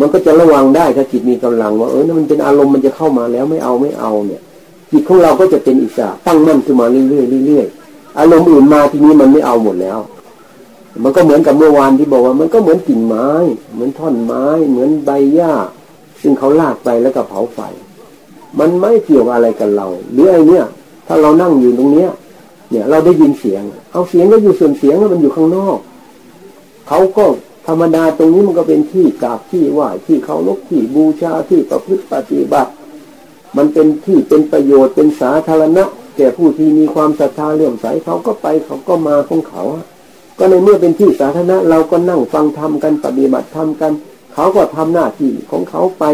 Speaker 1: มันก็จะระวังได้ถ้าจิตมีกำลังว่าเออนั่นมันเป็นอารมณ์มันจะเข้ามาแล้วไม่เอาไม่เอาเนี่ย จิตของเราก็จะเป็นอิสระตั้งมั่นขึ้นมาเรื่อยๆเรื่อยๆอารมณ์อื่นมาทีนี้มันไม่เอาหมดแล้ว มันก็เหมือนกับเมื่อวานที่บอกว่า มันก็เหมือนกิ่งไม้ เหมือนท่อนไม้ เหมือนใบหญ้า ซึ่งเขาลากไปแล้วก็เผาไฟมันไม่เกี่ยวอะไรกับเราหรือไอเนี้ยถ้าเรานั่งอยู่ตรงเนี้ย เนี่ย เราได้ยินเสียง เอาเสียงก็อยู่ส่วนเสียงแล้วมันอยู่ข้างนอกเขาก็ ธรรมดาตรงนี้มันก็เป็นที่กราบที่ไหว้ที่เคารพที่บูชาที่ประพฤติปฏิบัติ มันเป็นที่เป็นประโยชน์เป็นสาธารณะแก่ผู้ที่มีความศรัทธาเลื่อมใสเขาก็ไปเขาก็มาของเขา ก็ในเมื่อเป็นที่สาธารณะเราก็นั่งฟังธรรมกันปฏิบัติธรรมกัน เขาก็ทำหน้าที่ของเขาไป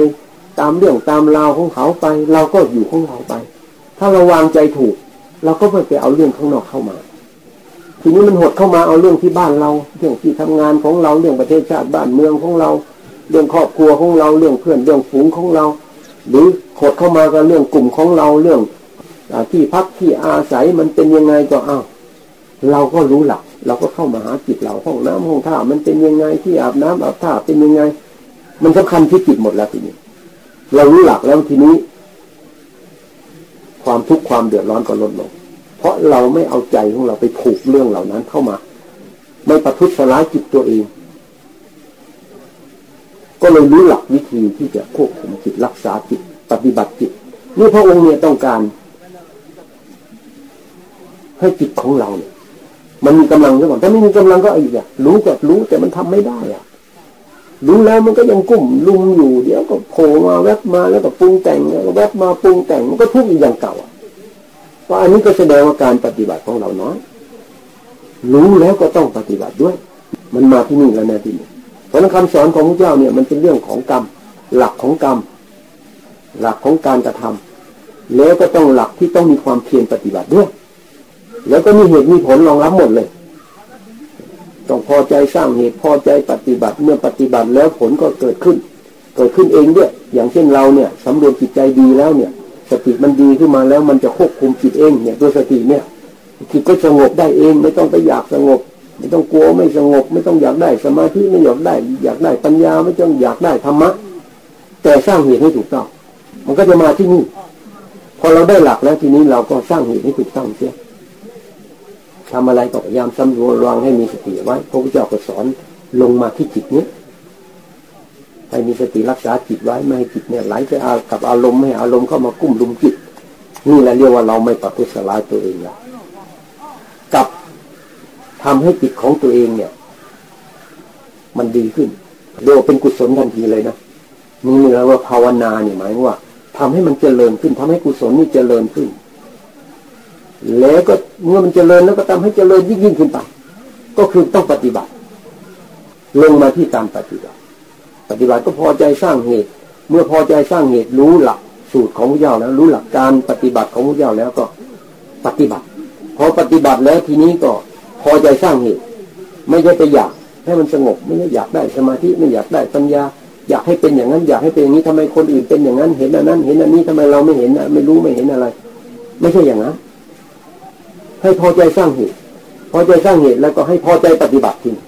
Speaker 1: ตามเรื่องตามราวของเขาไป เราก็อยู่ของเราไป ถ้าเราวางใจถูก เราก็ไม่ไปเอาเรื่องข้างนอกเข้ามา ทีนี้มันหดเข้ามาเอาเรื่องที่บ้านเรา เรื่องที่ทำงานของเราเรื่องประเทศชาติบ้านเมืองของเรา เรื่องครอบครัวของเราเรื่องเพื่อนเรื่องฝูงของเรา หรือขดเข้ามากับเรื่องกลุ่มของเราเรื่องที่พักที่อาศัยมันเป็นยังไงก็อ้าวเราก็รู้หลัก เราก็เข้ามาหาจิตเราห้องน้ำห้องท่ามันเป็นยังไงที่อาบน้ำอาบท่าเป็นยังไง มันสำคัญที่จิตหมดแล้วทีนี้ เรารู้หลักแล้วทีนี้ ความทุกข์ความเดือดร้อนก็ลดลง เพราะเราไม่เอาใจของเราไปผูกเรื่องเหล่านั้นเข้ามา ไม่ประทุษร้ายจิตตัวเอง ก็เลยรู้หลักวิธีที่จะควบคุมจิตรักษาจิตปฏิบัติจิตนี่พระองค์เนี่ยต้องการ ให้จิตของเราเนี่ยมันมีกำลังซะก่อนถ้าไม่มีกำลังก็อีกอะรู้ก็รู้แต่มันทำไม่ได้อะรู้แล้วมันก็ยังกุ้มลุมอยู่ เดี๋ยวก็โผล่มาแวบมาแล้วก็ปรุงแต่งแล้วก็แวบมาปรุงแต่งมันก็ทุกข์อีกอย่างเก่าอะ เพราะอันนี้ก็แสดงว่าการปฏิบัติของเราน้อยรู้แล้วก็ต้องปฏิบัติด้วย มันมาที่นี่แล้วนะที่นี่เพราะนั้นคำสอนของพระเจ้าเนี่ยมันเป็นเรื่องของกรรม หลักของกรรม หลักของการกระทำแล้วก็ต้องหลักที่ต้องมีความเพียรปฏิบัติด้วย แล้วก็มีเหตุมีผลรองรับหมดเลย ต้องพอใจสร้างเหตุพอใจปฏิบัติเมื่อปฏิบัติแล้วผลก็เกิดขึ้น เกิดขึ้นเองด้วย อย่างเช่นเราเนี่ยสำรวจจิตใจดีแล้วเนี่ย สติมันดีขึ้นมาแล้วมันจะควบคุมจิตเอง เนี่ยด้วสติเนี่ยจิตก็สงบได้เอง ไม่ต้องไปอยากสงบ ไม่ต้องกลัวไม่สงบ ไม่ต้องอยากได้สมาธิไม่อยากได้ อยากได้ปัญญาไม่ต้องอยากได้ธรรมะแต่สร้างเหตุให้ถูกต้อง มันก็จะมาที่นี่ พอเราได้หลักแล้วทีนี้เราก็สร้างเหตุให้ถูกต้องเสียทำอะไรก็พยายามสำรวจระวังให้มีสติไว้พระพุทธเจ้าก็สอนลงมาที่จิตนี้ ให้มีสติรักษาจิตไว้ไม่ให้จิตเนี่ยไหลไปอากับอารมณ์ไม่อารมณ์เข้ามากุ้มลุมจิต นี่แหละเรียกว่าเราไม่ประทุษร้ายตัวเองละกับทำให้จิตของตัวเองเนี่ย มันดีขึ้นเรียกว่าเป็นกุศลทันทีเลยนะนี่เรียกว่าภาวนาเนี่ยหมายว่าทำให้มันเจริญขึ้นทำให้กุศลนี่เจริญขึ้น แล้วก็เมื่อมันเจริญแล้วก็ทำให้เจริญยิ่งยิ่งขึ้นไปก็คือต้องปฏิบัติ ลงมาที่การปฏิบัติ ปฏิบัติก็พอใจสร้างเหตุ เมื่อพอใจสร้างเหตุรู้หลักสูตรของพระเจ้าแล้ว รู้หลักการปฏิบัติของพระเจ้าแล้วก็ปฏิบัติ พอปฏิบัติแล้วทีนี้ก็พอใจสร้างเหตุ ไม่ใช่ไปอยากให้มันสงบไม่ใช่อยากได้สมาธิไม่อยากได้ปัญญา อยากให้เป็นอย่างนั้น อยากให้เป็นอย่างนี้ทำไมคนอื่นเป็นอย่างนั้น เห็นอันนั้น เห็นอันนี้ทำไมเราไม่เห็นไม่รู้ไม่เห็นอะไร ไม่ใช่อย่างนั้นให้พอใจสร้างเหตุ พอใจสร้างเหตุแล้วก็ให้พอใจปฏิบัติทีนี้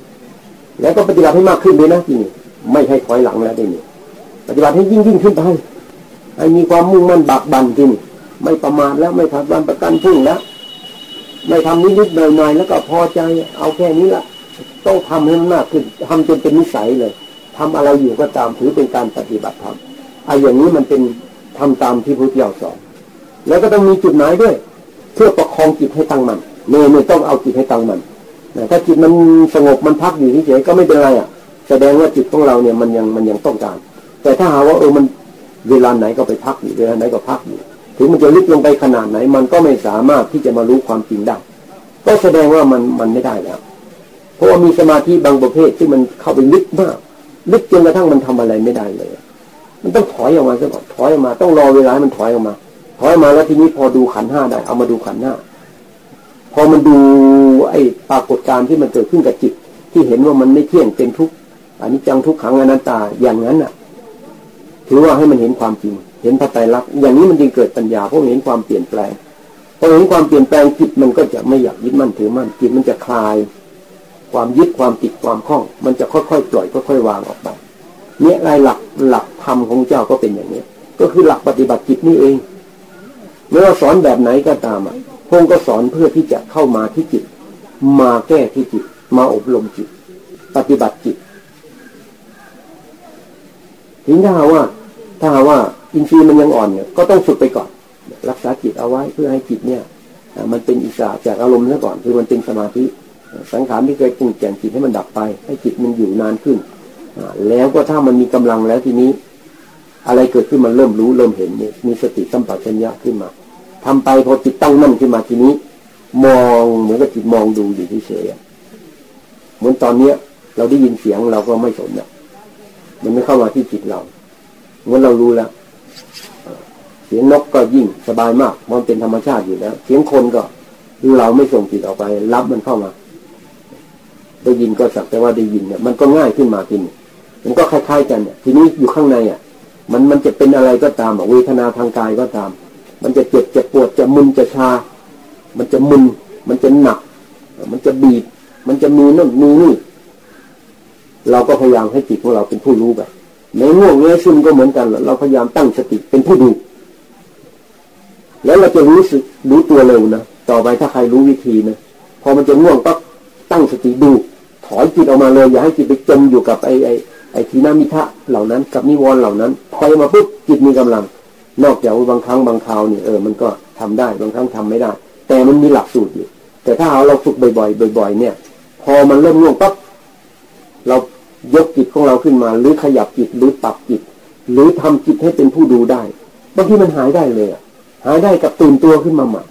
Speaker 1: แล้วก็ปฏิบัติให้มากขึ้นด้วยนะทีนี้ ไม่ให้ถอยหลังแล้วทีนี้ปฏิบัติให้ยิ่งยิ่งขึ้นไปให้มีความมุ่งมั่นบักบันทีนี้ไม่ประมาทแล้วไม่ผัดวันประกันพุ่งแล้วไม่ทำนิดๆหน่อยๆแล้วก็พอใจเอาแค่นี้ละต้องทำให้มากขึ้นทำจนเป็นนิสัยเลยทำอะไรอยู่ก็ตามถือเป็นการปฏิบัติธรรมไอ้อย่างนี้มันเป็นทำตามที่พระเจ้าสอนแล้วก็ต้องมีจุดหมายด้วย เพื่อประคองจิตให้ตั้งมัน่นเน่ไม่ต้องเอาจิตให้ตั้งมัน่นถ้าจิตมันสงบมันพักอยู่เฉยๆก็ไม่เป็นไรอะ แสดงว่าจิตของเราเนี่ยมันยังมันยังต้องการ แต่ถ้าหาว่าเออมันเวลาไหนก็ไปพักอยู่เวลาไหนก็พักอยู่ถึงมันจะลึกลงไปขนาดไหน มันก็ไม่สามารถที่จะมารู้ความจริงได้ ก็แสดงว่ามันมันไม่ได้แล้วเพราะว่ามีสมาธิบางประเภทที่มันเข้าไปลึกมาก ลึกจนกระทั่งมันทำอะไรไม่ได้เลย มันต้องถอยออกมาซะก่อนถอยออกมา ต้องรอเวลามันถอยออกมา ถอยออกมาแล้วทีนี้พอดูขันห้าได้ เอามาดูขันห้าพอมันดูไอ้ปรากฏการณ์ที่มันเกิดขึ้นกับจิต ที่เห็นว่ามันไม่เที่ยงเป็นทุกข์ อันนี้จังทุกขังอนัตตาอย่างนั้นอะ ถือว่าให้มันเห็นความจริง เห็นพระไตรลักษณ์อย่างนี้มันจึงเกิดปัญญาเพราะเห็นความเปลี่ยนแปลงพอเห็นความเปลี่ยนแปลงจิตมันก็จะไม่อยากยึดมั่นถือมั่นจิตมันจะคลาย ความยึดความติดความคล้อง มันจะค่อยๆปล่อยค่อยๆวางออกไปเนี่ยรายหลักหลักธรรมของเจ้าก็เป็นอย่างนี้ ก็คือหลักปฏิบัติจิตนี่เองไม่ว่าสอนแบบไหนก็ตามอะพงก็สอนเพื่อที่จะเข้ามาที่จิต มาแก้ที่จิต มาอบรมจิต ปฏิบัติจิต ถึงถ้าว่าถ้าว่าอินทรีย์มันยังอ่อนเนี่ยก็ต้องฝึกไปก่อน รักษาจิตเอาไว้เพื่อให้จิตเนี่ยมันเป็นอิสระจากอารมณ์ซะก่อน คือมันเป็นสมาธิสังขารที่เคยปรุงแต่งจิตให้มันดับไป ให้จิตมันอยู่นานขึ้นแล้วก็ถ้ามันมีกำลังแล้วทีนี้ อะไรเกิดขึ้นมันเริ่มรู้เริ่มเห็นเนี่ยมีสติสัมปชัญญะขึ้นมาทำไปพอจิตตั้งมั่นขึ้นมาทีนี้ มองเหมือนกับจิตมองดูอยู่เฉยๆเหมือนตอนเนี้ย เราได้ยินเสียงเราก็ไม่สนเนี่ย มันไม่เข้ามาที่จิตเราเหมือนเรารู้แล้วเสียงนกก็ยิ่งสบายมาก มันเป็นธรรมชาติอยู่แล้วเสียงคนก็เราไม่ส่งจิตออกไป รับมันเข้ามาได้ยินก็สักแต่ว่าได้ยินเนี่ยมันก็ง่ายขึ้นมาทีนี้มันก็คล้ายๆกันเนี่ยทีนี้อยู่ข้างในอะ มันมันจะเป็นอะไรก็ตามเวทนาทางกายก็ตาม มันจะเจ็บจะปวดจะมึนจะชา มันจะมึน มันจะหนัก มันจะบีบ มันจะมีนั่นมีนี่ เราก็พยายามให้จิตของเราเป็นผู้รู้แบบในง่วงเงี้ยซึมก็เหมือนกัน เราพยายามตั้งสติเป็นผู้ดู แล้วเราจะรู้สึกรู้ตัวเร็วนะต่อไปถ้าใครรู้วิธีนะพอมันจะง่วงก็ตั้งสติดู ถอยจิตออกมาเลย อย่าให้จิตไปจมอยู่กับไอ้ไอ้ไอ้ทีนามิทะเหล่านั้น กับนิวรณ์เหล่านั้นถอยมาปุ๊บจิตมีกำลัง นอกจากบางครั้งบางคราวเนี่ยเออมันก็ทำได้บางครั้งทำไม่ได้ แต่มันมีหลักสูตรอยู่แต่ถ้าเอาเราฝึกบ่อยๆบ่อย ๆ เนี่ย พอมันเริ่มง่วงปั๊บ เรายกจิตของเราขึ้นมา หรือขยับจิตหรือปรับจิต หรือทำจิตให้เป็นผู้ดูได้บางทีมันหายได้เลยอะหายได้กับตื่นตัวขึ้นมาใหม่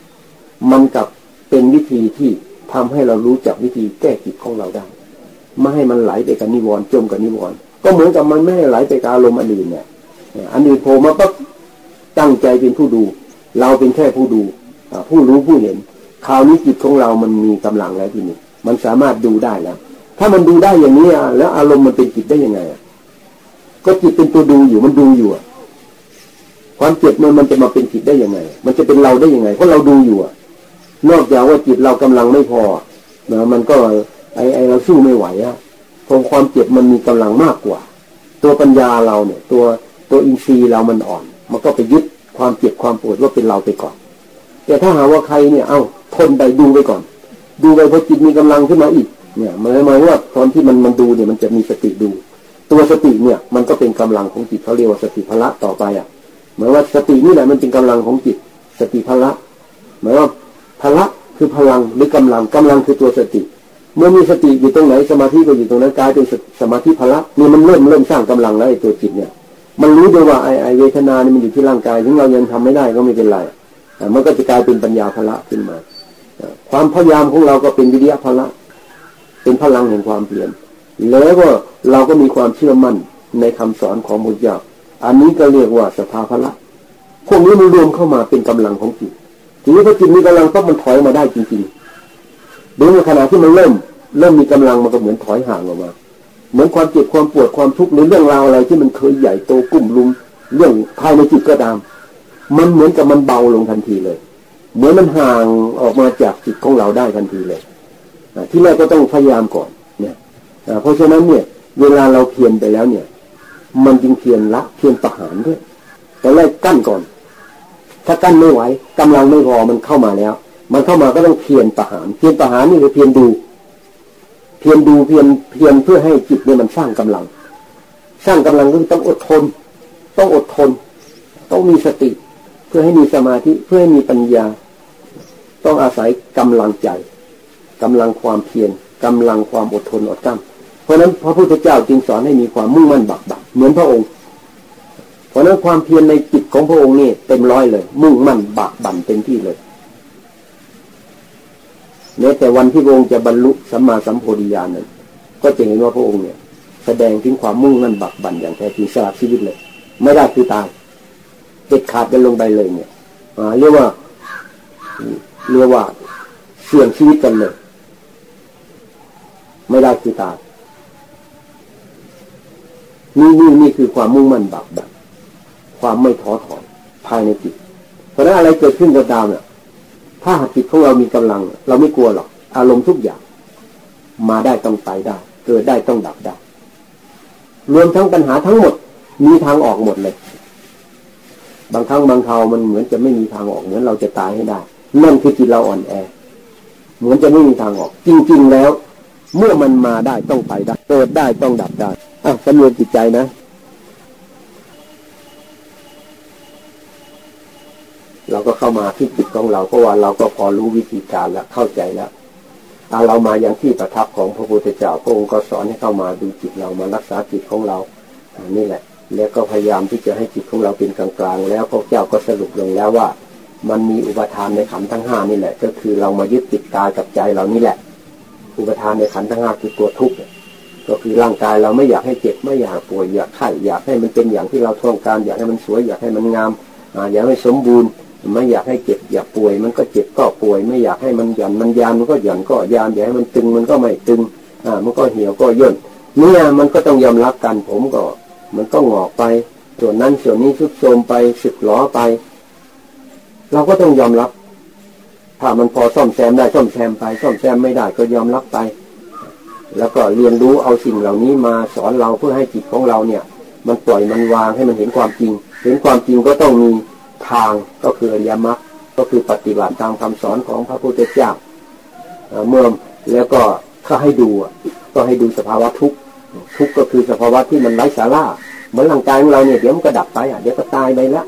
Speaker 1: มันกับเป็นวิธีที่ทำให้เรารู้จักวิธีแก้จิตของเราได้ไม่ให้มันไหลไปกับนิวรณ์จมกับนิวรณ์ก็เหมือนกับมันไม่ให้ไหลไปกับอารมณ์อันอื่นเนี่ยอันอื่นโผล่มาก็ตั้งใจเป็นผู้ดู เราเป็นแค่ผู้ดูผู้รู้ผู้เห็นคราวนี้จิตของเรามันมีกำลังแล้วทีนี้มันสามารถดูได้แล้ว ถ้ามันดูได้อย่างนี้แล้วอารมณ์มันเป็นจิตได้ยังไงก็จิตเป็นตัวดูอยู่มันดูอยู่ความเจ็บมันมันจะมาเป็นจิตได้ยังไง มันจะเป็นเราได้ยังไงเพราะเราดูอยู่อะนอกจากว่าจิตเรากำลังไม่พอนะมันก็ไอไอเราสู้ไม่ไหวอะเพราะความเจ็บมันมีกำลังมากกว่า ตัวปัญญาเราเนี่ย ตัวตัวอินทรีย์เรามันอ่อน มันก็ไปยึดความเจ็บความปวดว่าเป็นเราไปก่อน แต่ถ้าหาว่าใครเนี่ย เอ้าทนไปดูไปก่อน ดูไปพอจิตมีกำลังขึ้นมาอีก เนี่ยหมายหมายว่าตอนที่มันมันดูเนี่ยมันจะมีสติดู ตัวสติเนี่ย มันก็เป็นกำลังของจิตเขาเรียกว่าสติพละต่อไปอะหมายว่าสตินี่แหละมันเป็นกำลังของจิต สติพละหมายว่าพละคือพลังหรือกำลังกำลังคือตัวสติ เมื่อมีสติอยู่ตรงไหนสมาธิก็อยู่ตรงนั้นกลายเป็นสมาธิพละนี่มันเริ่มเริ่มสร้างกำลังแล้วไอ้ตัวจิตเนี่ยมันรู้ด้วยว่าไอ้ไอเวทนานี่มันอยู่ที่ร่างกายถึงเรายังทำไม่ได้ก็ไม่เป็นไรมันก็จะกลายเป็นปัญญาพละขึ้นมา ความพยายามของเราก็เป็นวิทยาพละ เป็นพลังแห่งความเปลี่ยน แล้วก็เราก็มีความเชื่อมั่นในคำสอนของมุจยาอันนี้ก็เรียกว่าสภาพละพวกนี้มันรวมเข้ามาเป็นกำลังของจิตทีนี้พอจิตมีกำลังก็มันถอยมาได้จริงๆดูในขณะที่มันเริ่ม เริ่มมีกำลังมันก็เหมือนถอยห่างออกมา เหมือนความเจ็บความปวดความทุกข์หรือเรื่องราวอะไรที่มันเคยใหญ่โตกุ้มลุมเรื่องภายในจิตก็ตาม มันเหมือนกับมันเบาลงทันทีเลย เหมือนมันห่างออกมาจากจิตของเราได้ทันทีเลย ที่แรกก็ต้องพยายามก่อนเนี่ยเพราะฉะนั้นเนี่ย เวลาเราเพียรไปแล้วเนี่ย มันจึงเพียรละเพียรประหารด้วยแต่แรกกั้นก่อน ถ้ากั้นไม่ไหวกำลังไม่พอมันเข้ามาแล้ว มันเข้ามาก็ต้องเพียรประหารเพียรประหารนี่คือเพียรดู เพียรดูเพียรเพียรเพื่อให้จิตเนี่ยมันสร้างกำลัง สร้างกำลังก็ต้องอดทน ต้องอดทน ต้องมีสติ เพื่อให้มีสมาธิเพื่อให้มีปัญญา ต้องอาศัยกำลังใจ กำลังความเพียรกำลังความอดทนอดกั้นราะนั้นพระพุทธเจ้าจึงสอนให้มีความมุ่งมั่นบักบักเหมือนพระองค์ เพราะนั้นความเพียรในจิตของพระองค์นี่เต็มร้อยเลย มุ่งมั่นบักบั่นเต็มที่เลยแม้แต่วันที่พระองค์จะบรรลุสัมมาสัมโพธิญาณนั้นก็จะเห็นว่าพระองค์เนี่ย แสดงถึงความมุ่งมั่นบักบั่นอย่างแท้จริงสละชีวิตเลย ไม่ได้คือตายเด็ดขาดกันลงไปเลยเนี่ยเรียกว่าเรียกว่าเสี่ยงชีวิตกันเลย ไม่ได้คือตายนี่นี่นี่คือความมุ่งมั่นบักบันความไม่ท้อถอยภายในจิต เพราะนั้นอะไรเกิดขึ้นก็ตามเนี่ยถ้าหากจิตของเรามีกำลัง เราไม่กลัวหรอก อารมณ์ทุกอย่าง มาได้ต้องไปได้ เกิดได้ต้องดับได้ รวมทั้งปัญหาทั้งหมด มีทางออกหมดเลย บางครั้งบางคราวมันเหมือนจะไม่มีทางออกเหมือนเราจะตายให้ได้ นั่นคือจิตเราอ่อนแอ เหมือนจะไม่มีทางออก จริง ๆ แล้ว เมื่อมันมาได้ต้องไปได้เกิดได้ต้องดับได้อะสำรวจจิตใจนะเราก็เข้ามาที่จิตของเราเพราะว่าเราก็พอรู้วิธีการแล้วเข้าใจแล้วอาเรามาอย่างที่ประทับของพระพุทธเจ้าพระองค์ก็สอนให้เข้ามาดูจิตเรามารักษาจิตของเราอันนี้แหละ แล้วก็พยายามที่จะให้จิตของเราเป็นกลางๆแล้วพระเจ้าก็สรุปลงแล้วว่า มันมีอุปทานในขันทั้งห้านี่แหละ ก็คือเรามายึดติดกายกับใจเรานี่แหละ อุปทานในขันทั้งห้าคือตัวทุกข์ก็คือร่างกายเราไม่อยากให้เจ็บไม่อยากป่วยอยากไข้อยากให้มันเป็นอย่างที่เราต้องการ อยากให้มันสวยอยากให้มันงามอยากให้สมบูรณ์ไม่อยากให้เจ็บอยากป่วย มันก็เจ็บก็ป่วย ไม่อยากให้มันหย่อนมันยานมันก็หย่อนก็ยานอยากให้มันตึงมันก็ไม่ตึงอ่ามันก็เหี่ยวก็ย่นเนี่ยมันก็ต้องยอมรับกันผมก็ มันก็งอกไปส่วนนั้นส่วนนี้ทุดโทมไปสึกหลอไป เราก็ต้องยอมรับ ถ้ามันพอซ่อมแซมได้ซ่อมแซมไปซ่อมแซมไม่ได้ก็ยอมรับไป แล้วก็เรียนรู้เอาสิ่งเหล่านี้มาสอนเราเพื่อให้จิตของเราเนี่ย มันปล่อยมันวางให้มันเห็นความจริง เห็นความจริงก็ต้องมีทางก็คืออริยมรรคก็คือปฏิบัติตามคำสอนของพระพุทธเจ้าเมื่อแล้วก็เขาให้ดูก็ให้ดูสภาวะทุกข์ทุกข์ก็คือสภาวะที่มันไร้สาระเหมือนร่างกายของเราเนี่ยเดี๋ยวมันก็ดับไปอะเดี๋ยวก็ตายไปแล้ว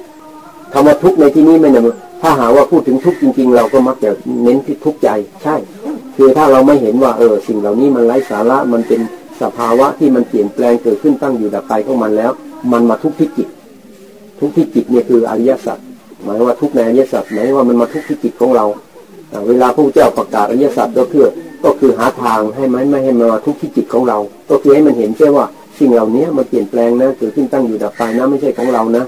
Speaker 1: คำว่าทุกข์ในที่นี้ไม่เนี่ย ถ้าหาว่าพูดถึงทุกข์จริง ๆ เราก็มักจะเน้นที่ทุกข์ใจ ใช่ คือถ้าเราไม่เห็นว่าเออสิ่งเหล่านี้มันไร้สาระมันเป็นสภาวะที่มันเปลี่ยนแปลงเกิดขึ้นตั้งอยู่ดับไปของมันแล้ว มันมาทุกข์ที่จิต ทุกข์ที่จิตเนี่ยคืออริยสัจหมายว่าทุกในอริยสัจหมายว่ามันมาทุกข์ที่จิตของเราเวลาพระเจ้าประกาศอริยสัจก็เพื่อก็คือหาทางให้มันไม่ให้มาทุกข์ที่จิตของเรา ก็คือให้มันเห็นใช่ว่าสิ่งเหล่านี้มันเปลี่ยนแปลงนะเกิดขึ้นตั้งอยู่ดับไปนะไม่ใช่ของเรานะ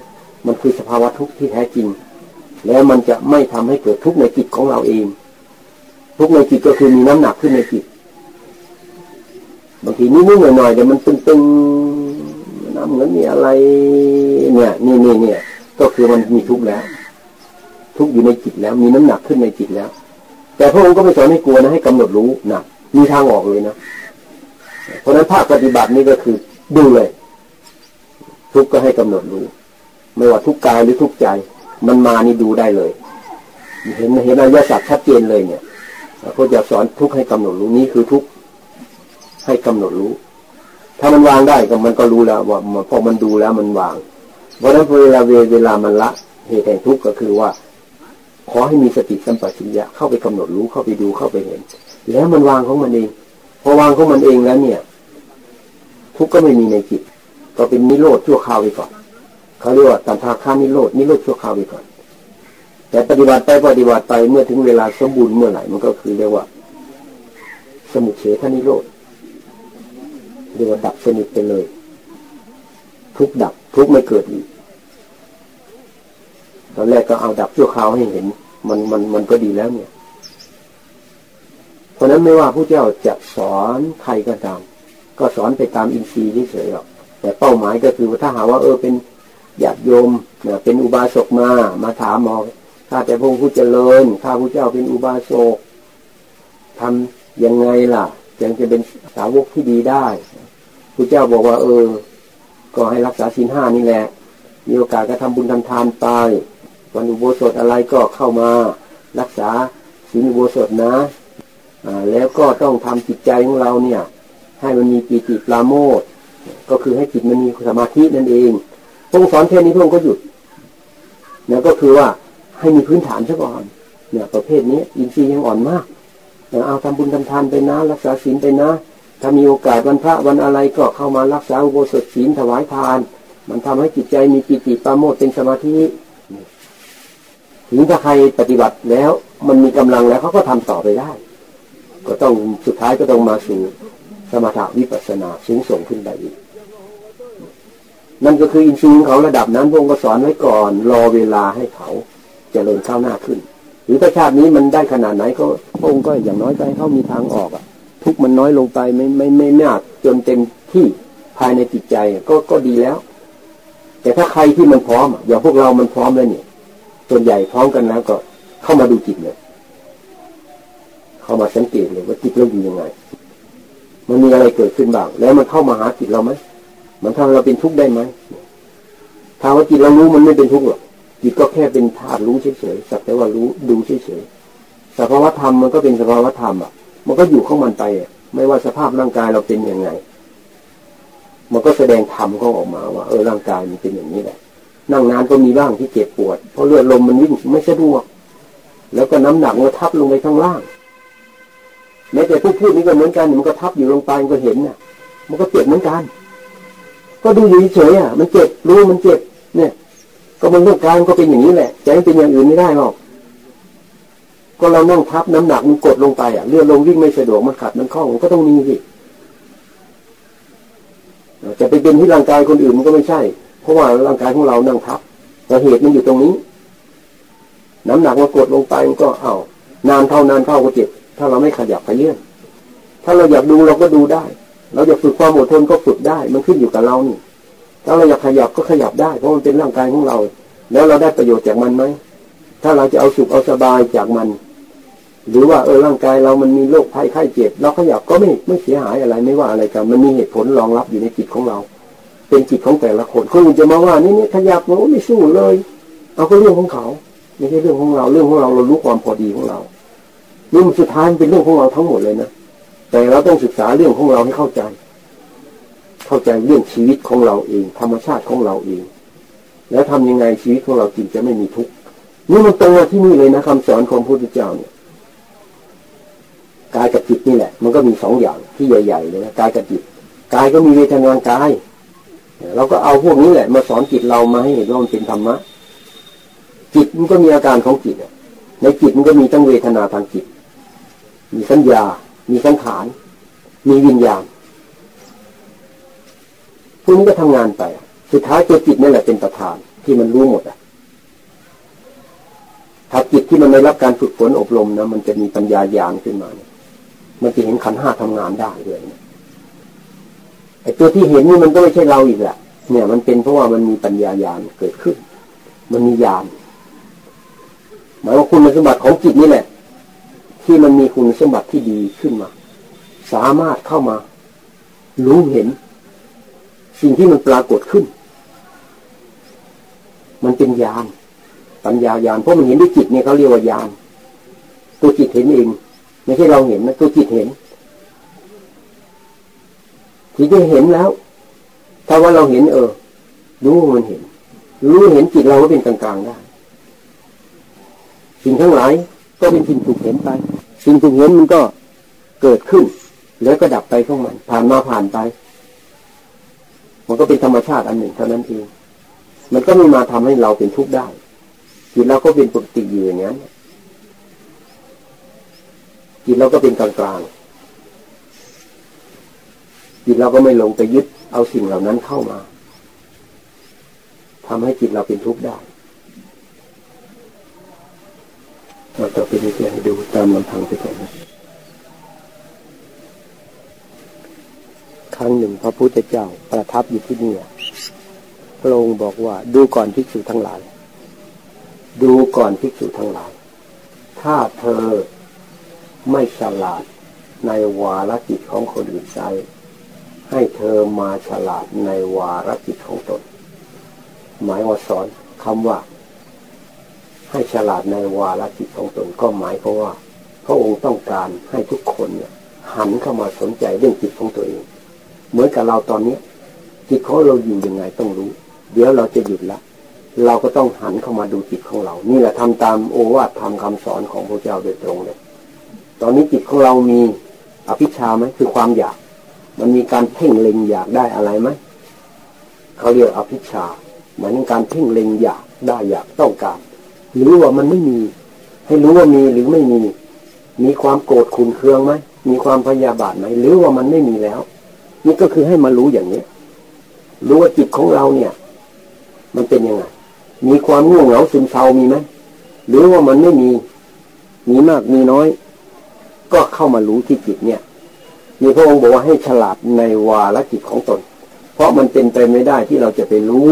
Speaker 1: มันคือสภาวะทุกข์ที่แท้จริง แล้วมันจะไม่ทำให้เกิดทุกข์ในจิตของเราเอง ทุกข์ในจิตก็คือมีน้ำหนักขึ้นในจิตบางทีนิดๆหน่อยๆเดี๋ยวมันตึงๆน้ำเหมือนมีอะไร เนี่ยนี่นี่เนี่ย ก็คือมันมีทุกข์แล้ว ทุกข์อยู่ในจิตแล้วมีน้ำหนักขึ้นในจิตแล้ว แต่พระองค์ก็ไม่สอนให้กลัวนะให้กำหนดรู้นะมีทางออกเลยนะเพราะนั้นภาคปฏิบัตินี่ก็คือดูเลย ทุกข์ก็ให้กำหนดรู้ ไม่ว่าทุกกายหรือทุกใจ มันมานี่ดูได้เลย เห็นเห็นอริยสัจชัดเจนเลยเนี่ยพระจะสอนทุกให้กำหนดรู้นี้คือทุกให้กำหนดรู้ ถ้ามันวางได้ก็มันก็รู้แล้วว่าพอมันดูแล้วมันวางเพราะฉะนั้นเวลาเวลามันละเหตุแห่งทุกข์ก็คือว่า ขอให้มีสติสัมปชัญญะเข้าไปกำหนดรู้เข้าไปดูเข้าไปเห็น แล้วมันวางของมันเอง พอวางของมันเองแล้วเนี่ย ทุกข์ก็ไม่มีในจิต ก็เป็นนิโรธชั่วคราวไปก่อน เขาเรียกว่าตัณหาข้านิโรธนิโรธชั่วคราวไปก่อน แต่ปฏิบัติไปปฏิบัติไปเมื่อถึงเวลาสมบูรณ์เมื่อไหร่มันก็คือเรียกว่า สมุทเฉทนิโรธเรียกว่าดับสนิทไปเลย ทุกดับ ทุกไม่เกิดอีกตอนแรกก็เอาดับชั่วคราวให้เห็น มันมันมันก็ดีแล้วเนี่ย เพราะนั้นไม่ว่าผู้เจ้าจะสอนใครก็ตามก็สอนไปตามอินทรีย์เฉยๆหรอกแต่เป้าหมายก็คือถ้าหาว่าเออเป็น ญาติโยมเนี่ยเป็นอุบาสกมามาถามหมอข้าแต่พระผู้เจริญข้าพระเจ้าเป็นอุบาสกทำยังไงล่ะยังจะเป็นสาวกที่ดีได้พระเจ้าบอกว่า เออ ก็ให้รักษาศีลห้านี่แหละ มีโอกาสก็ทำบุญทำทานไปวันอุโบสถอะไรก็เข้ามารักษาศีลอุโบสถนะอ่าแล้วก็ต้องทำจิตใจของเราเนี่ย ให้มันมีปีติปราโมทก็คือให้จิตมันมีสมาธินั่นเอง พระองค์สอนแค่นี้พระองค์ก็หยุดเนี่ยก็คือว่าให้มีพื้นฐานซะก่อนเนี่ยประเภทนี้อินทรีย์ยังอ่อนมากเอาทำบุญทำทานไปนะ รักษาศีลไปนะ ถ้ามีโอกาสวันพระวันอะไรก็เข้ามารักษาอุโบสถศีลถวายทาน มันทำให้จิตใจมีปิติปราโมทเป็นสมาธิถึงถ้าใครปฏิบัติแล้ว มันมีกำลังแล้วเขาก็ทำต่อไปได้ ก็ต้องสุดท้ายก็ต้องมาสู่สมถะวิปัสสนาสูงส่งขึ้นไปอีก นั่นก็คืออินทรีย์ของเขาระดับนั้นพงศ์ก็สอนไว้ก่อน รอเวลาให้เขาจเจริญข้าวหน้าขึ้น หรือถ้าชาตินี้มันได้ขนาดไหนก็พงศ์ก็อย่างน้อยก็ให้เขามีทางออกอะ ทุกมันน้อยลงไปไม่ไม่ไม่มากจนเต็มที่ภายในจิตใจก็ก็ดีแล้ว แต่ถ้าใครที่มันพร้อมอย่างพวกเรามันพร้อมแล้วเนี่ยส่วนใหญ่พร้อมกันแล้วก็เข้ามาดูจิตเลยเข้ามาสังเกตเลยว่าจิตเราอยู่ยังไงมันมีอะไรเกิดขึ้นบ้าง แล้วมันเข้ามาหาจิตเราไหม มันทำเราเป็นทุกข์ได้ไหมถ้าว่าจิตเรารู้มันไม่เป็นทุกข์หรอกจิตก็แค่เป็นธาตุรู้เฉยๆสักแต่ว่ารู้ดูเฉยๆสภาวธรรมมันก็เป็นสภาวธรรมอะ มันก็อยู่ของมันไปอะ ไม่ว่าสภาพร่างกายเราเป็นยังไง มันก็แสดงธรรมเขาออกมาว่า เออร่างกายมันเป็นอย่างนี้แหละนั่งนานก็มีบ้างที่เจ็บปวด เพราะเลือดลมมันวิ่งไม่สะดวก แล้วก็น้ำหนักมันทับลงไปข้างล่างแม้แต่ผู้พูดนี้ก็เหมือนกันมันก็ทับอยู่ลงไปก็เห็นน่ะ มันก็เจ็บเหมือนกัน ก็ดูอยู่เฉยอะ มันเจ็บรู้มันเจ็บ เนี่ย ก็มันเรื่องการก็เป็นอย่างนี้แหละจะให้เป็นอย่างอื่นไม่ได้หรอกก็เรานั่งทับน้ำหนักมันกดลงไปอะเลือนลงวิ่งไม่สะดวกมันขัดมันคล้องก็ต้องมีสิจะไปเป็นที่ร่างกายคนอื่นมันก็ไม่ใช่ เพราะว่าร่างกายของเรานั่งทับแต่เหตุมันอยู่ตรงนี้ น้ำหนักมันกดลงไปมันก็เอานานเท่านานเท่าก็เจ็บ ถ้าเราไม่ขยับไปเรื่อยถ้าเราอยากดูเราก็ดูได้ เราอยากฝึกความอดทนก็ฝึกได้ มันขึ้นอยู่กับเรานี่ถ้าเราอยากขยับก็ขยับได้ เพราะมันเป็นร่างกายของเรา แล้วเราได้ประโยชน์จากมันไหม ถ้าเราจะเอาสุขเอาสบายจากมัน หรือว่าเออร่างกายเรามันมีโรคภัยไข้เจ็บ เราขยับก็ไม่ไม่เสียหายอะไรไม่ว่าอะไรกันมันมีเหตุผลรองรับอยู่ในจิตของเรา เป็นจิตของแต่ละคนคนอื่นจะมาว่านี่นี่ขยับมันไม่สู้เลยเอาก็เรื่องของเขาไม่ใช่เรื่องของเรา เรื่องของเราเรารู้ความพอดีของเรานี่มันสุดท้ายเป็นเรื่องของเราทั้งหมดเลยนะ แต่เราต้องศึกษาเรื่องของเราให้เข้าใจ เข้าใจเรื่องชีวิตของเราเอง ธรรมชาติของเราเอง แล้วทำยังไงชีวิตของเราจริงจะไม่มีทุกข์นี่มันตรงที่นี่เลยนะคำสอนของพระพุทธเจ้าเนี่ยกายกับจิตนี่แหละ มันก็มีสองอย่างที่ใหญ่ๆเลยนะกายกับจิตกายก็มีเวทนากายเราก็เอาพวกนี้แหละ มาสอนจิตเรามาให้เห็นว่ามันเป็นธรรมะจิตมันก็มีอาการของจิตในจิตมันก็มีตั้งเวทนาทางจิต มีสัญญา มีสังขาร มีวิญญาณพวกนี้ก็ทำงานไป สุดท้ายตัวจิตนั่แหละเป็นประธานที่มันรู้หมดอะถ้าจิตที่มันได้รับการฝึกฝนอบรมนะมันจะมีปัญญาญาณขึ้นมามันจะเห็นขันห้าทำงานได้เลยไอ้ตัวที่เห็นนี่มันก็ไม่ใช่เราอีกแหละเนี่ย มันเป็นเพราะว่ามันมีปัญญาญาณเกิดขึ้น มันมีญาณหมายว่าคุณสมบัติของจิตนี่แหละ ที่มันมีคุณสมบัติที่ดีขึ้นมา สามารถเข้ามา รู้เห็น สิ่งที่มันปรากฏขึ้น มันเป็นญาณปัญญาญาณเพราะมันเห็นด้วยจิตเนี่ยเขาเรียกว่าญาณตัวจิตเห็นเองไม่ใช่เราเห็นนะตัวจิตเห็นที่จะเห็นแล้ว ถ้าว่าเราเห็นเออ รู้มันเห็น รู้เห็นจิตเราก็เป็นกลางๆได้ สิ่งทั้งหลาย ก็เป็นสิ่งถูกเห็นไป สิ่งถูกเห็นมันก็เกิดขึ้น แล้วก็ดับไปของมัน ผ่านมาผ่านไป มันก็เป็นธรรมชาติอันหนึ่งเท่านั้นเองมันก็ไม่มาทำให้เราเป็นทุกข์ได้จิตเราก็เป็นปกติอยู่อย่างนั้นจิตเราก็เป็นกลางกลางจิตเราก็ไม่ลงไปยึดเอาสิ่งเหล่านั้นเข้ามาทำให้จิตเราเป็นทุกข์ได้ เราจะไปดูให้ดูตามลำพังไปก่อนนะครั้งหนึ่งพระพุทธเจ้าประทับอยู่ที่นี่พระองค์บอกว่าดูก่อนภิกษุทั้งหลาย ดูก่อนภิกษุทั้งหลาย ถ้าเธอไม่ฉลาดในวาระจิตของคนอื่นใจให้เธอมาฉลาดในวาระจิตของตน หมายว่าสอนคำว่า ให้ฉลาดในวาระจิตของตนก็หมายเพราะว่า พระองค์ต้องการให้ทุกคนเนี่ยหันเข้ามาสนใจเรื่องจิตของตัวเอง เหมือนกับเราตอนนี้จิตของเราอยู่ยังไงต้องรู้ เดี๋ยวเราจะหยุดละเราก็ต้องหันเข้ามาดูจิตของเรา นี่แหละทำตามโอวาททำคำสอนของพระเจ้าโดยตรงเลย ตอนนี้จิตของเรามีอภิชาไหมคือความอยาก มันมีการเพ่งเล็งอยากได้อะไรไหมเขาเรียกอภิชาเหมายถึงการเพ่งเล็งอยากได้อยากต้องการ หรือว่ามันไม่มี ให้รู้ว่ามีหรือไม่มี มีความโกรธขุนเคืองไหมมีความพยาบาทไหมหรือว่ามันไม่มีแล้ว นี่ก็คือให้มารู้อย่างนี้รู้ว่าจิตของเราเนี่ย มันเป็นยังไงมีความง่วงเหงาซึมเศร้ามีไหมหรือว่ามันไม่มี มีมากมีน้อย ก็เข้ามารู้ที่จิตเนี่ยมีพระองค์บอกว่าให้ฉลาดในวาระจิตของตน เพราะมันเป็นไปไม่ได้ที่เราจะไปรู้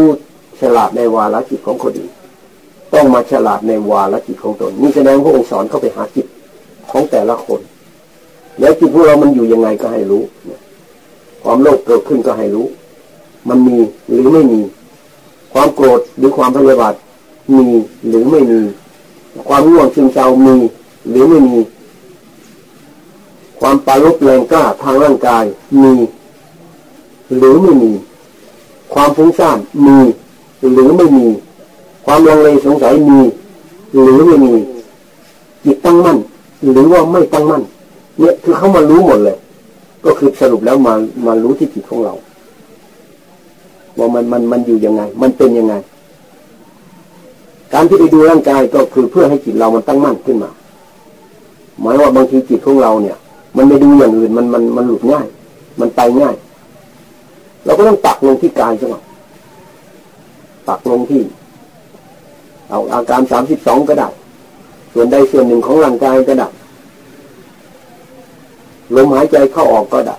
Speaker 1: ฉลาดในวาระจิตของคนอื่น ต้องมาฉลาดในวาระจิตของตนนี่แสดงพระองค์สอนเข้าไปหาจิตของแต่ละคน แล้วจิตพวกเรามันอยู่ยังไงก็ให้รู้ความโลภเกิดขึ้นก็ให้รู้ มันมีหรือไม่มี ความโกรธหรือความพยาบาทมีหรือไม่มี ความง่วงซึมเศร้ามีหรือไม่มี ความปารุกแรงกล้าทางร่างกายมี หรือไม่มี ความฟุ้งซ่านมี หรือไม่มี ความลังเลสงสัยมี หรือไม่มีจิตตั้งมั่น หรือว่าไม่ตั้งมั่น เนี่ยคือเขามารู้หมดเลย ก็คือสรุปแล้วมามารู้ที่จิตของเรา ว่ามันมันมันอยู่ยังไง มันเป็นยังไง การที่ไปดูร่างกายก็คือเพื่อให้จิตเรามันตั้งมั่นขึ้นมา หมายว่าบางทีจิตของเราเนี่ย มันไม่ดูอย่างอื่นมันมันมันหลุดง่าย มันไปง่ายเราก็ต้องตักลงที่กายใช่ไหมตักลงที่ เอาอาการสามสิบสองก็ได้ ส่วนใดส่วนหนึ่งของร่างกายก็ได้ ลมหายใจเข้าออกก็ได้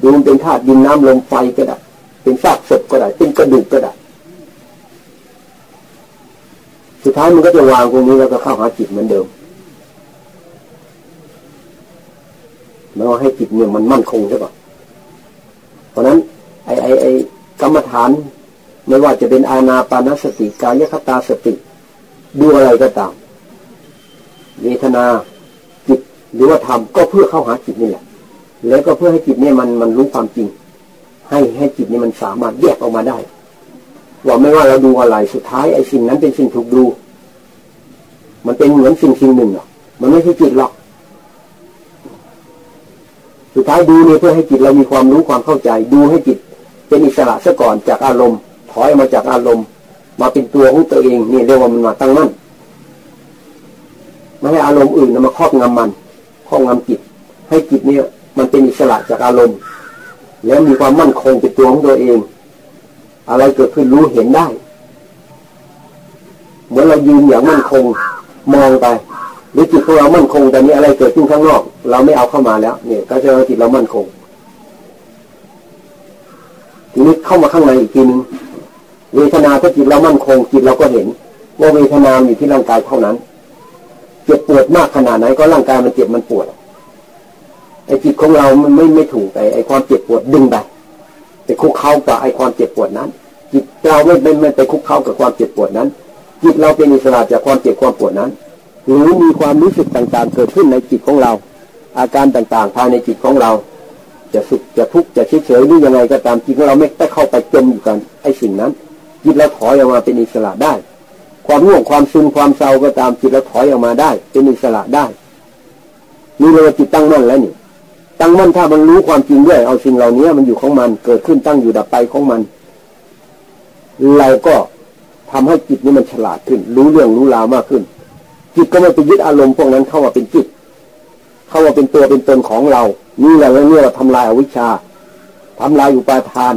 Speaker 1: ดูมันเป็นธาตุดินน้ำลมไฟก็ได้ เป็นซากศพก็ได้ เป็นกระดูกก็ได้ สุดท้ายมันก็จะวางตรงนี้แล้วก็เข้าหาจิตเหมือนเดิมแล้วให้จิตเนี่ยมันมั่นคงใช่ปะเพราะนั้น ไอ้ไอ้ไอ้กรรมฐาน ไม่ว่าจะเป็นอาณาปานสติกายคตาสติ ดูอะไรก็ตามเวทนาจิตหรือว่าธรรมก็เพื่อเข้าหาจิตนี่แหละแล้วก็เพื่อให้จิตเนี่ยมันมันรู้ความจริง ให้ให้จิตเนี่ยมันสามารถแยกออกมาได้ ว่าไม่ว่าเราดูอะไรสุดท้ายไอ้สิ่งนั้นเป็นสิ่งถูกดู มันเป็นเหมือนสิ่งสิ่งหนึ่งหรอกมันไม่ใช่จิตหรอก สุดท้ายดูเนี่ยเพื่อให้จิตเรามีความรู้ความเข้าใจ ดูให้จิตเป็นอิสระซะก่อนจากอารมณ์ ถอยมาจากอารมณ์ มาเป็นตัวของตัวเองนี่เรียกว่ามันมาตั้งมั่นไม่ให้อารมณ์อื่นมาครอบงำมันคข้องำจิต ให้จิตเนี่ยมันเป็นอิสระจากอารมณ์ แล้วมีความมั่นคงเป็นตัวของตัวเอง อะไรเกิดขึ้นรู้เห็นได้ เหมือนเรายืนอย่างมั่นคงมองไปหรือจิตของเรามั่นคงแต่นี้อะไรเกิดขึ้นข้างนอก เราไม่เอาเข้ามาแล้ว เนี่ยก็จะจิตเรามั่นคง ทีนี้เข้ามาข้างในอีกทีนึง เวทนาถ้าจิตเรามั่นคงจิตเราก็เห็นว่าเวทนาอยู่ที่ร่างกายเท่านั้น เจ็บปวดมากขนาดไหนก็ร่างกายมันเจ็บมันปวดไอ้จิตของเรามันไม่ไม่ถูกไอ้ไอ้ความเจ็บปวดดึงไปไปคุกเข้ากับไอ้ความเจ็บปวดนั้น จิตเราไม่ไม่ไม่ไปคุกเข้ากับความเจ็บปวดนั้น จิตเราเป็นอิสระจากความเจ็บความปวดนั้น หรือมีความรู้สึกต่างๆ เกิดขึ้นในจิตของเรา อาการต่างๆ ภายในจิตของเรา จะสุขจะทุกข์จะเฉยๆหรือยังไงก็ตามจิตของเราไม่ได้เข้าไปจมอยู่กันไอ้สิ่งนั้น จิตเราถอยออกมาเป็นอิสระได้ ความง่วงความซึมความเศร้าก็ตามจิตเราถอยออกมาได้ เป็นอิสระได้นี่เราจิตตั้งมั่นแล้วนี่ตั้งมั่นถ้ามันรู้ความจริงด้วย เอาสิ่งเหล่านี้มันอยู่ของมันเกิดขึ้นตั้งอยู่ดับไปของมัน เราก็ทำให้จิตนี้มันฉลาดขึ้น รู้เรื่องรู้ราวมากขึ้น จิตก็ไม่ไปยึดอารมณ์พวกนั้นเข้ามาเป็นจิต เข้ามาเป็นตัวเป็นตนของเรา นี่แหละเรื่องนี้เราทำลายอวิชชาทำลายอุปาทาน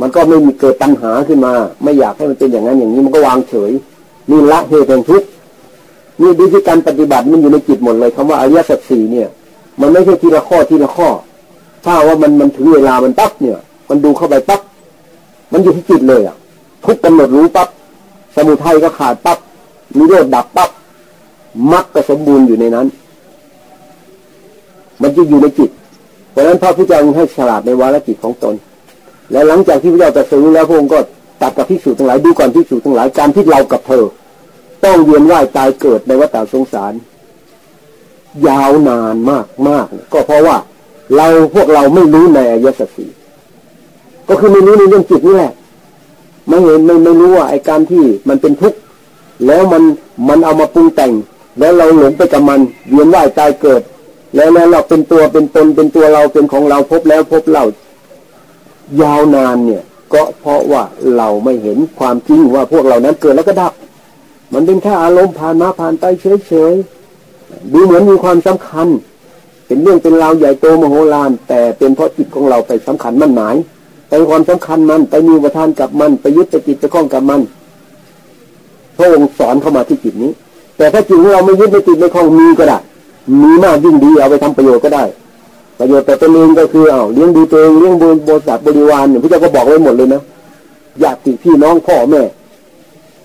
Speaker 1: มันก็ไม่มีเกิดตัณหาขึ้นมา ไม่อยากให้มันเป็นอย่างนั้นอย่างนี้มันก็วางเฉยนี่ละเหตุแห่งทุกข์นี่ดูที่การปฏิบัติมันอยู่ในจิตหมดเลยคำว่าอริยสัจสี่เนี่ย มันไม่ใช่ทีละข้อทีละข้อ ถ้าว่ามันมันถึงเวลามันปั๊บเนี่ย มันดูเข้าไปปั๊บมันอยู่ที่จิตเลยอะ ทุกกำหนดรู้ปั๊บสมุทัยก็ขาดปั๊บมีโรดดับปั๊บมรรคก็สมบูรณ์อยู่ในนั้น มันจะอยู่ในจิต เพราะฉะนั้นพระพุทธเจ้าให้ฉลาดในวาระจิตของตน และหลังจากที่พระเจ้าตรัสรู้แล้วพระองค์ก็ตัดกับพิสูจน์ทั้งหลายดูก่อนพิสูจน์ทั้งหลายการที่เรากับเธอ ต้องเวียนว่ายตายเกิดในวัฏสงสาร ยาวนานมากมากก็เพราะว่าเราพวกเราไม่รู้ในอายสสีก็คือไม่รู้ในเรื่องจิตนี่แหละไม่เห็นไม่ไม่รู้ว่าไอ้การที่มันเป็นทุกข์แล้วมันมันเอามาปรุงแต่ง แล้วเราหลงไปกับมันเวียนว่ายตายเกิด แล้วแล้วเราเป็นตัวเป็นตนเป็นตัวเราเป็นของเราพบแล้วพบเล่า ยาวนานเนี่ย ก็เพราะว่าเราไม่เห็นความจริงว่าพวกเรานั้นเกิดแล้วก็ดับ มันเป็นแค่อารมณ์ผ่านมาผ่านไปเฉยๆดูเหมือนมีความสำคัญ เป็นเรื่องเป็นราวใหญ่โตมโหฬารแต่เป็นเพราะจิตของเราไปสำคัญมั่นหมายไปความสำคัญมันไปมีประทานกับมันไปยึดไปจิตไปคล้องกับมันพระองค์สอนเข้ามาที่จิตนี้ แต่ถ้าจิตของเราไม่ยึดไม่ติดไม่คล้องมีก็ได้มีมากยิ่งดีเอาไปทำประโยชน์ก็ได้ ประโยชน์แต่ตัวเองก็คือเอาเลี้ยงดูตัวเองเลี้ยงดูบริษัทบริวารเนี่ยพระเจ้าก็บอกไว้หมดเลยนะญาติพี่น้องพ่อแม่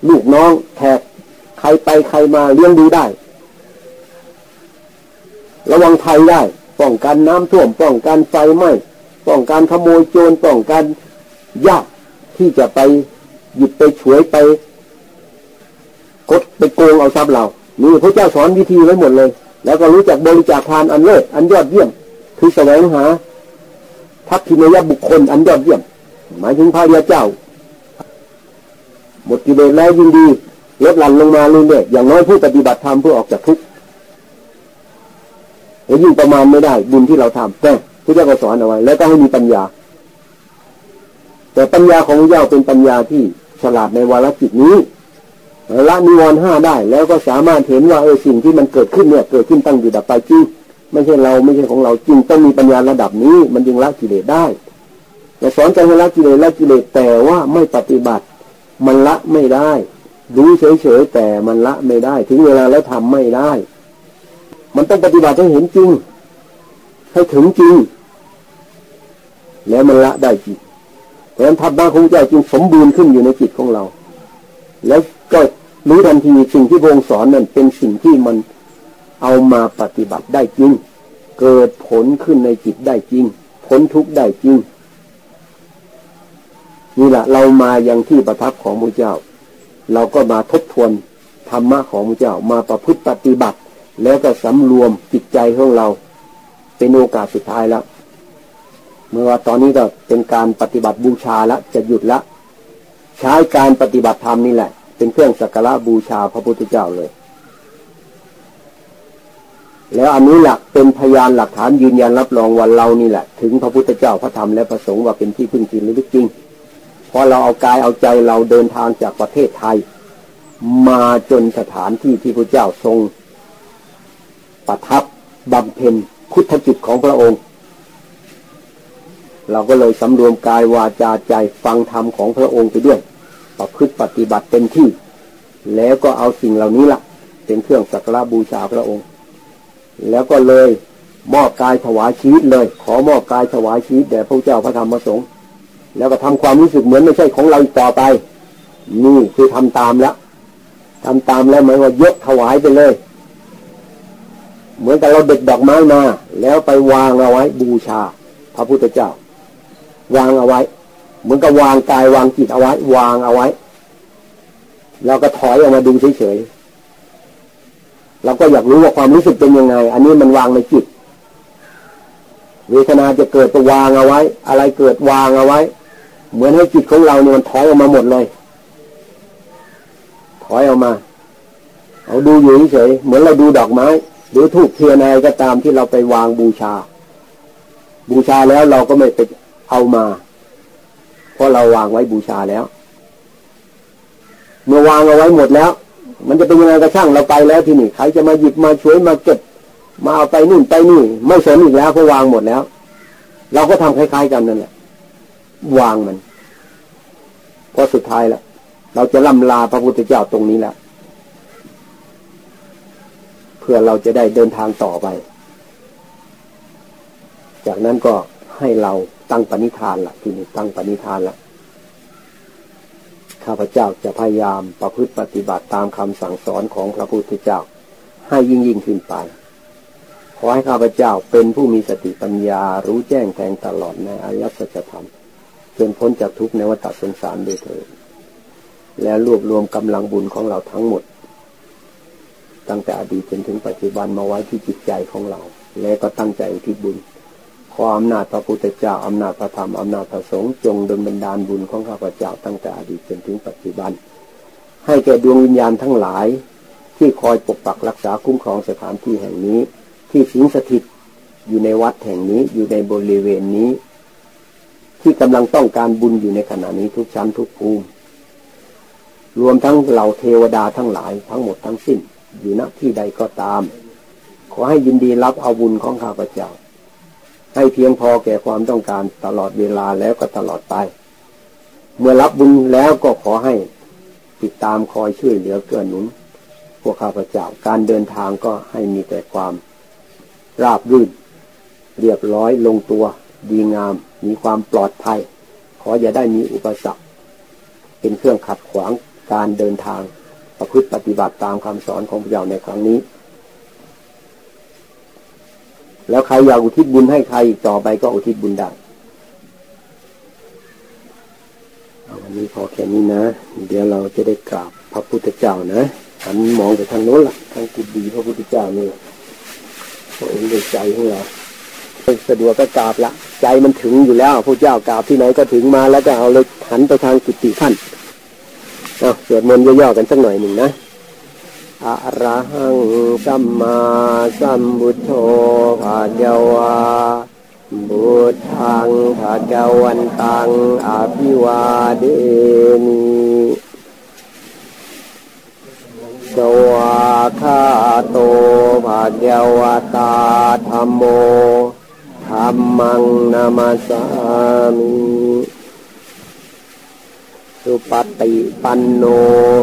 Speaker 1: ลูกน้องแขกใครไปใครมาเลี้ยงดูได้ ระวังภัยได้ ป้องกันน้ำท่วม ป้องกันไฟไหม้ป้องกันขโมยโจรป้องกันยากที่จะไปหยิบไปฉวยไปกดไปโกงเอาทรัพย์เรานี่พระเจ้าสอนวิธีไว้หมดเลย แล้วก็รู้จักบริจาคทานอันเลิศอันยอดเยี่ยม คือแสวงหาทักษิณยบุคคลอันยอดเยี่ยม หมายถึงพระเดียเจ้า หมดกิเลสแล้วยิ่งดีลดหลั่นลงมาเรื่อยๆอย่างน้อยผู้ปฏิบัติธรรมเพื่อออกจากทุกข์แล้วยิ่งประมาณไม่ได้บุญที่เราทำแต่พระเจ้าก็สอนเอาไว้ แล้วก็ให้มีปัญญา แต่ปัญญาของพระเจ้าเป็นปัญญาที่ฉลาดในวาระจิตนี้ละนิวรณ์ห้าได้ แล้วก็สามารถเห็นว่าเออสิ่งที่มันเกิดขึ้นเนี่ย เกิดขึ้นตั้งอยู่ดับไปจริง ไม่ใช่เราไม่ใช่ของเราจริงต้องมีปัญญาระดับนี้ มันจึงละกิเลสได้แต่สอนการละกิเลสละกิเลสแต่ว่าไม่ปฏิบัติ มันละไม่ได้รู้เฉยๆแต่มันละไม่ได้ ถึงเวลาแล้วทำไม่ได้ มันต้องปฏิบัติให้เห็นจริง ให้ถึงจริง แล้วมันละได้จริงเพราะฉะนั้นธรรมะของเจ้าจึงสมบูรณ์ขึ้นอยู่ในจิตของเรา แล้วก็รู้ทันทีสิ่งที่พระองค์สอนนั้นเป็นสิ่งที่มัน เอามาปฏิบัติได้จริง เกิดผลขึ้นในจิตได้จริงผลทุกข์ได้จริง นี่แหละเรามายังที่ประทับของพระเจ้า เราก็มาทบทวนธรรมะของพระเจ้ามาประพฤติปฏิบัติ แล้วก็สำรวมจิตใจของเรา เป็นโอกาสสุดท้ายแล้ว เมื่อว่าตอนนี้ก็เป็นการปฏิบัติบูชาแล้วจะหยุดละ ใช้การปฏิบัติธรรมนี่แหละ เป็นเครื่องสักการะบูชาพระพุทธเจ้าเลย แล้วอันนี้หลักเป็นพยานหลักฐานยืนยันรับรองว่าเรานี่แหละ ถึงพระพุทธเจ้าพระธรรมและพระสงฆ์ว่าเป็นที่พึ่งจริงหรือจริงพอเราเอากายเอาใจเราเดินทางจากประเทศไทย มาจนสถานที่ที่พระเจ้าทรง ประทับบำเพ็ญคุถจิตของพระองค์ เราก็เลยสำรวมกายวาจาใจฟังธรรมของพระองค์ไปด้วย ประพฤติปฏิบัติเต็มที่ แล้วก็เอาสิ่งเหล่านี้ละ่ะ เป็นเครื่องสักการบูชาพระองค์ แล้วก็เลยมอบกายถวายชีวิตเลย ขอมอบกายถวายชีวิตแด่พระเจ้าพระธรรมพระสงฆ์แล้วก็ทำความรู้สึกเหมือนไม่ใช่ของเราอีกต่อไป นี่คือทำตามแล้วทำตามแล้วหมายว่ายกถวายไปเลย เหมือนกับเราเด็ดดอกไม้มา แล้วไปวางเอาไว้บูชา พระพุทธเจ้า วางเอาไว้ เหมือนกับวางกายวางจิตเอาไว้ วางเอาไว้เราก็ถอยออกมาดูเฉย เราก็อยากรู้ว่าความรู้สึกเป็นยังไง อันนี้มันวางในจิต เวทนาจะเกิดก็วางเอาไว้ อะไรเกิดวางเอาไว้ เหมือนให้จิตของเราเนี่ยมันถอยออกมาหมดเลย ถอยออกมา เอาดูอยู่เฉยเหมือนเราดูดอกไม้ หรือทูกเทียนอะไรก็ตามที่เราไปวางบูชา บูชาแล้วเราก็ไม่ไปเอามา เพราะเราวางไว้บูชาแล้ว เมื่อวางเอาไว้หมดแล้ว มันจะเป็นยังไงก็ช่างเราไปแล้วที่นี่ใครจะมาหยิบมาช่วยมาเก็บ มาเอาไปนู่นไปนี่ ไม่สนอีกแล้วเพราะวางหมดแล้ว เราก็ทำคล้ายๆกันนั่นแหละ วางมันพอสุดท้ายแล้วเราจะล่ำลาพระพุทธเจ้าตรงนี้แหละเพื่อเราจะได้เดินทางต่อไป จากนั้นก็ให้เราตั้งปณิธานละที่นี่ตั้งปณิธานละ ข้าพเจ้าจะพยายามประพฤติปฏิบัติตามคำสั่งสอนของพระพุทธเจ้า ให้ยิ่งยิ่งขึ้นไป ขอให้ข้าพเจ้าเป็นผู้มีสติปัญญารู้แจ้งแทงตลอดในอริยสัจธรรมจนพ้นจากทุกข์ในวัฏสงสารโดยเถิดแล้วรวบรวมกำลังบุญของเราทั้งหมด ตั้งแต่อดีตจนถึงปัจจุบันมาไว้ที่จิตใจของเรา แล้วก็ตั้งใจอุทิศบุญ ขออำนาจพระพุทธเจ้าอำนาจพระธรรมอำนาจพระสงฆ์จงดลบันดาลบุญของข้าพเจ้าตั้งแต่อดีตจนถึงปัจจุบัน ให้แก่ดวงวิญญาณทั้งหลาย ที่คอยปกปักรักษาคุ้มครองสถานที่แห่งนี้ ที่สิงสถิตอยู่ในวัดแห่งนี้อยู่ในบริเวณนี้ ที่กำลังต้องการบุญอยู่ในขณะนี้ทุกชั้นทุกภูมิรวมทั้งเหล่าเทวดาทั้งหลายทั้งหมดทั้งสิ้น อยู่ณที่ใดก็ตาม ขอให้ยินดีรับเอาบุญของข้าพเจ้า ให้เพียงพอแก่ความต้องการตลอดเวลาแล้วก็ตลอดไป เมื่อรับบุญแล้วก็ขอให้ติดตามคอยช่วยเหลือเกื้อหนุน พวกข้าพเจ้าการเดินทางก็ให้มีแต่ความราบรื่น เรียบร้อยลงตัว ดีงาม มีความปลอดภัย ขออย่าได้มีอุปสรรคเป็นเครื่องขัดขวางการเดินทางประพฤติปฏิบัติตามคำสอนของพระเจ้าในครั้งนี้ แล้วใครอยากอุทิศบุญให้ใครต่อไปก็อุทิศบุญได้วันนี้พอแค่นี้นะ เดี๋ยวเราจะได้กราบพระพุทธเจ้านะหันมองไปทางโน้นละ่ะทางกุฏิพระพุทธเจ้านี่พระองค์ในใจของเราสะดวกก็กราบละ ใจมันถึงอยู่แล้วพระเจ้ากราบที่ไหนก็ถึงมาแล้วก็เอาเลยหันไปทางกุฏิท่านเอาสวดมนต์ย่อๆกันสักหน่อยหนึ่งนะ อะระหังสัมมาสัมบุทโธภาเจวาบุตทังภาเจวันตังอภิวาเดมิสวาคาโตภาเจวตาธรรมโมธรรมังนามาสามิ สุปฏิปันโน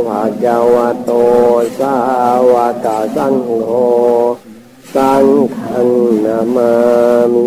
Speaker 1: ภาจาวโต สาวกสังโฆ สังฆนามามิ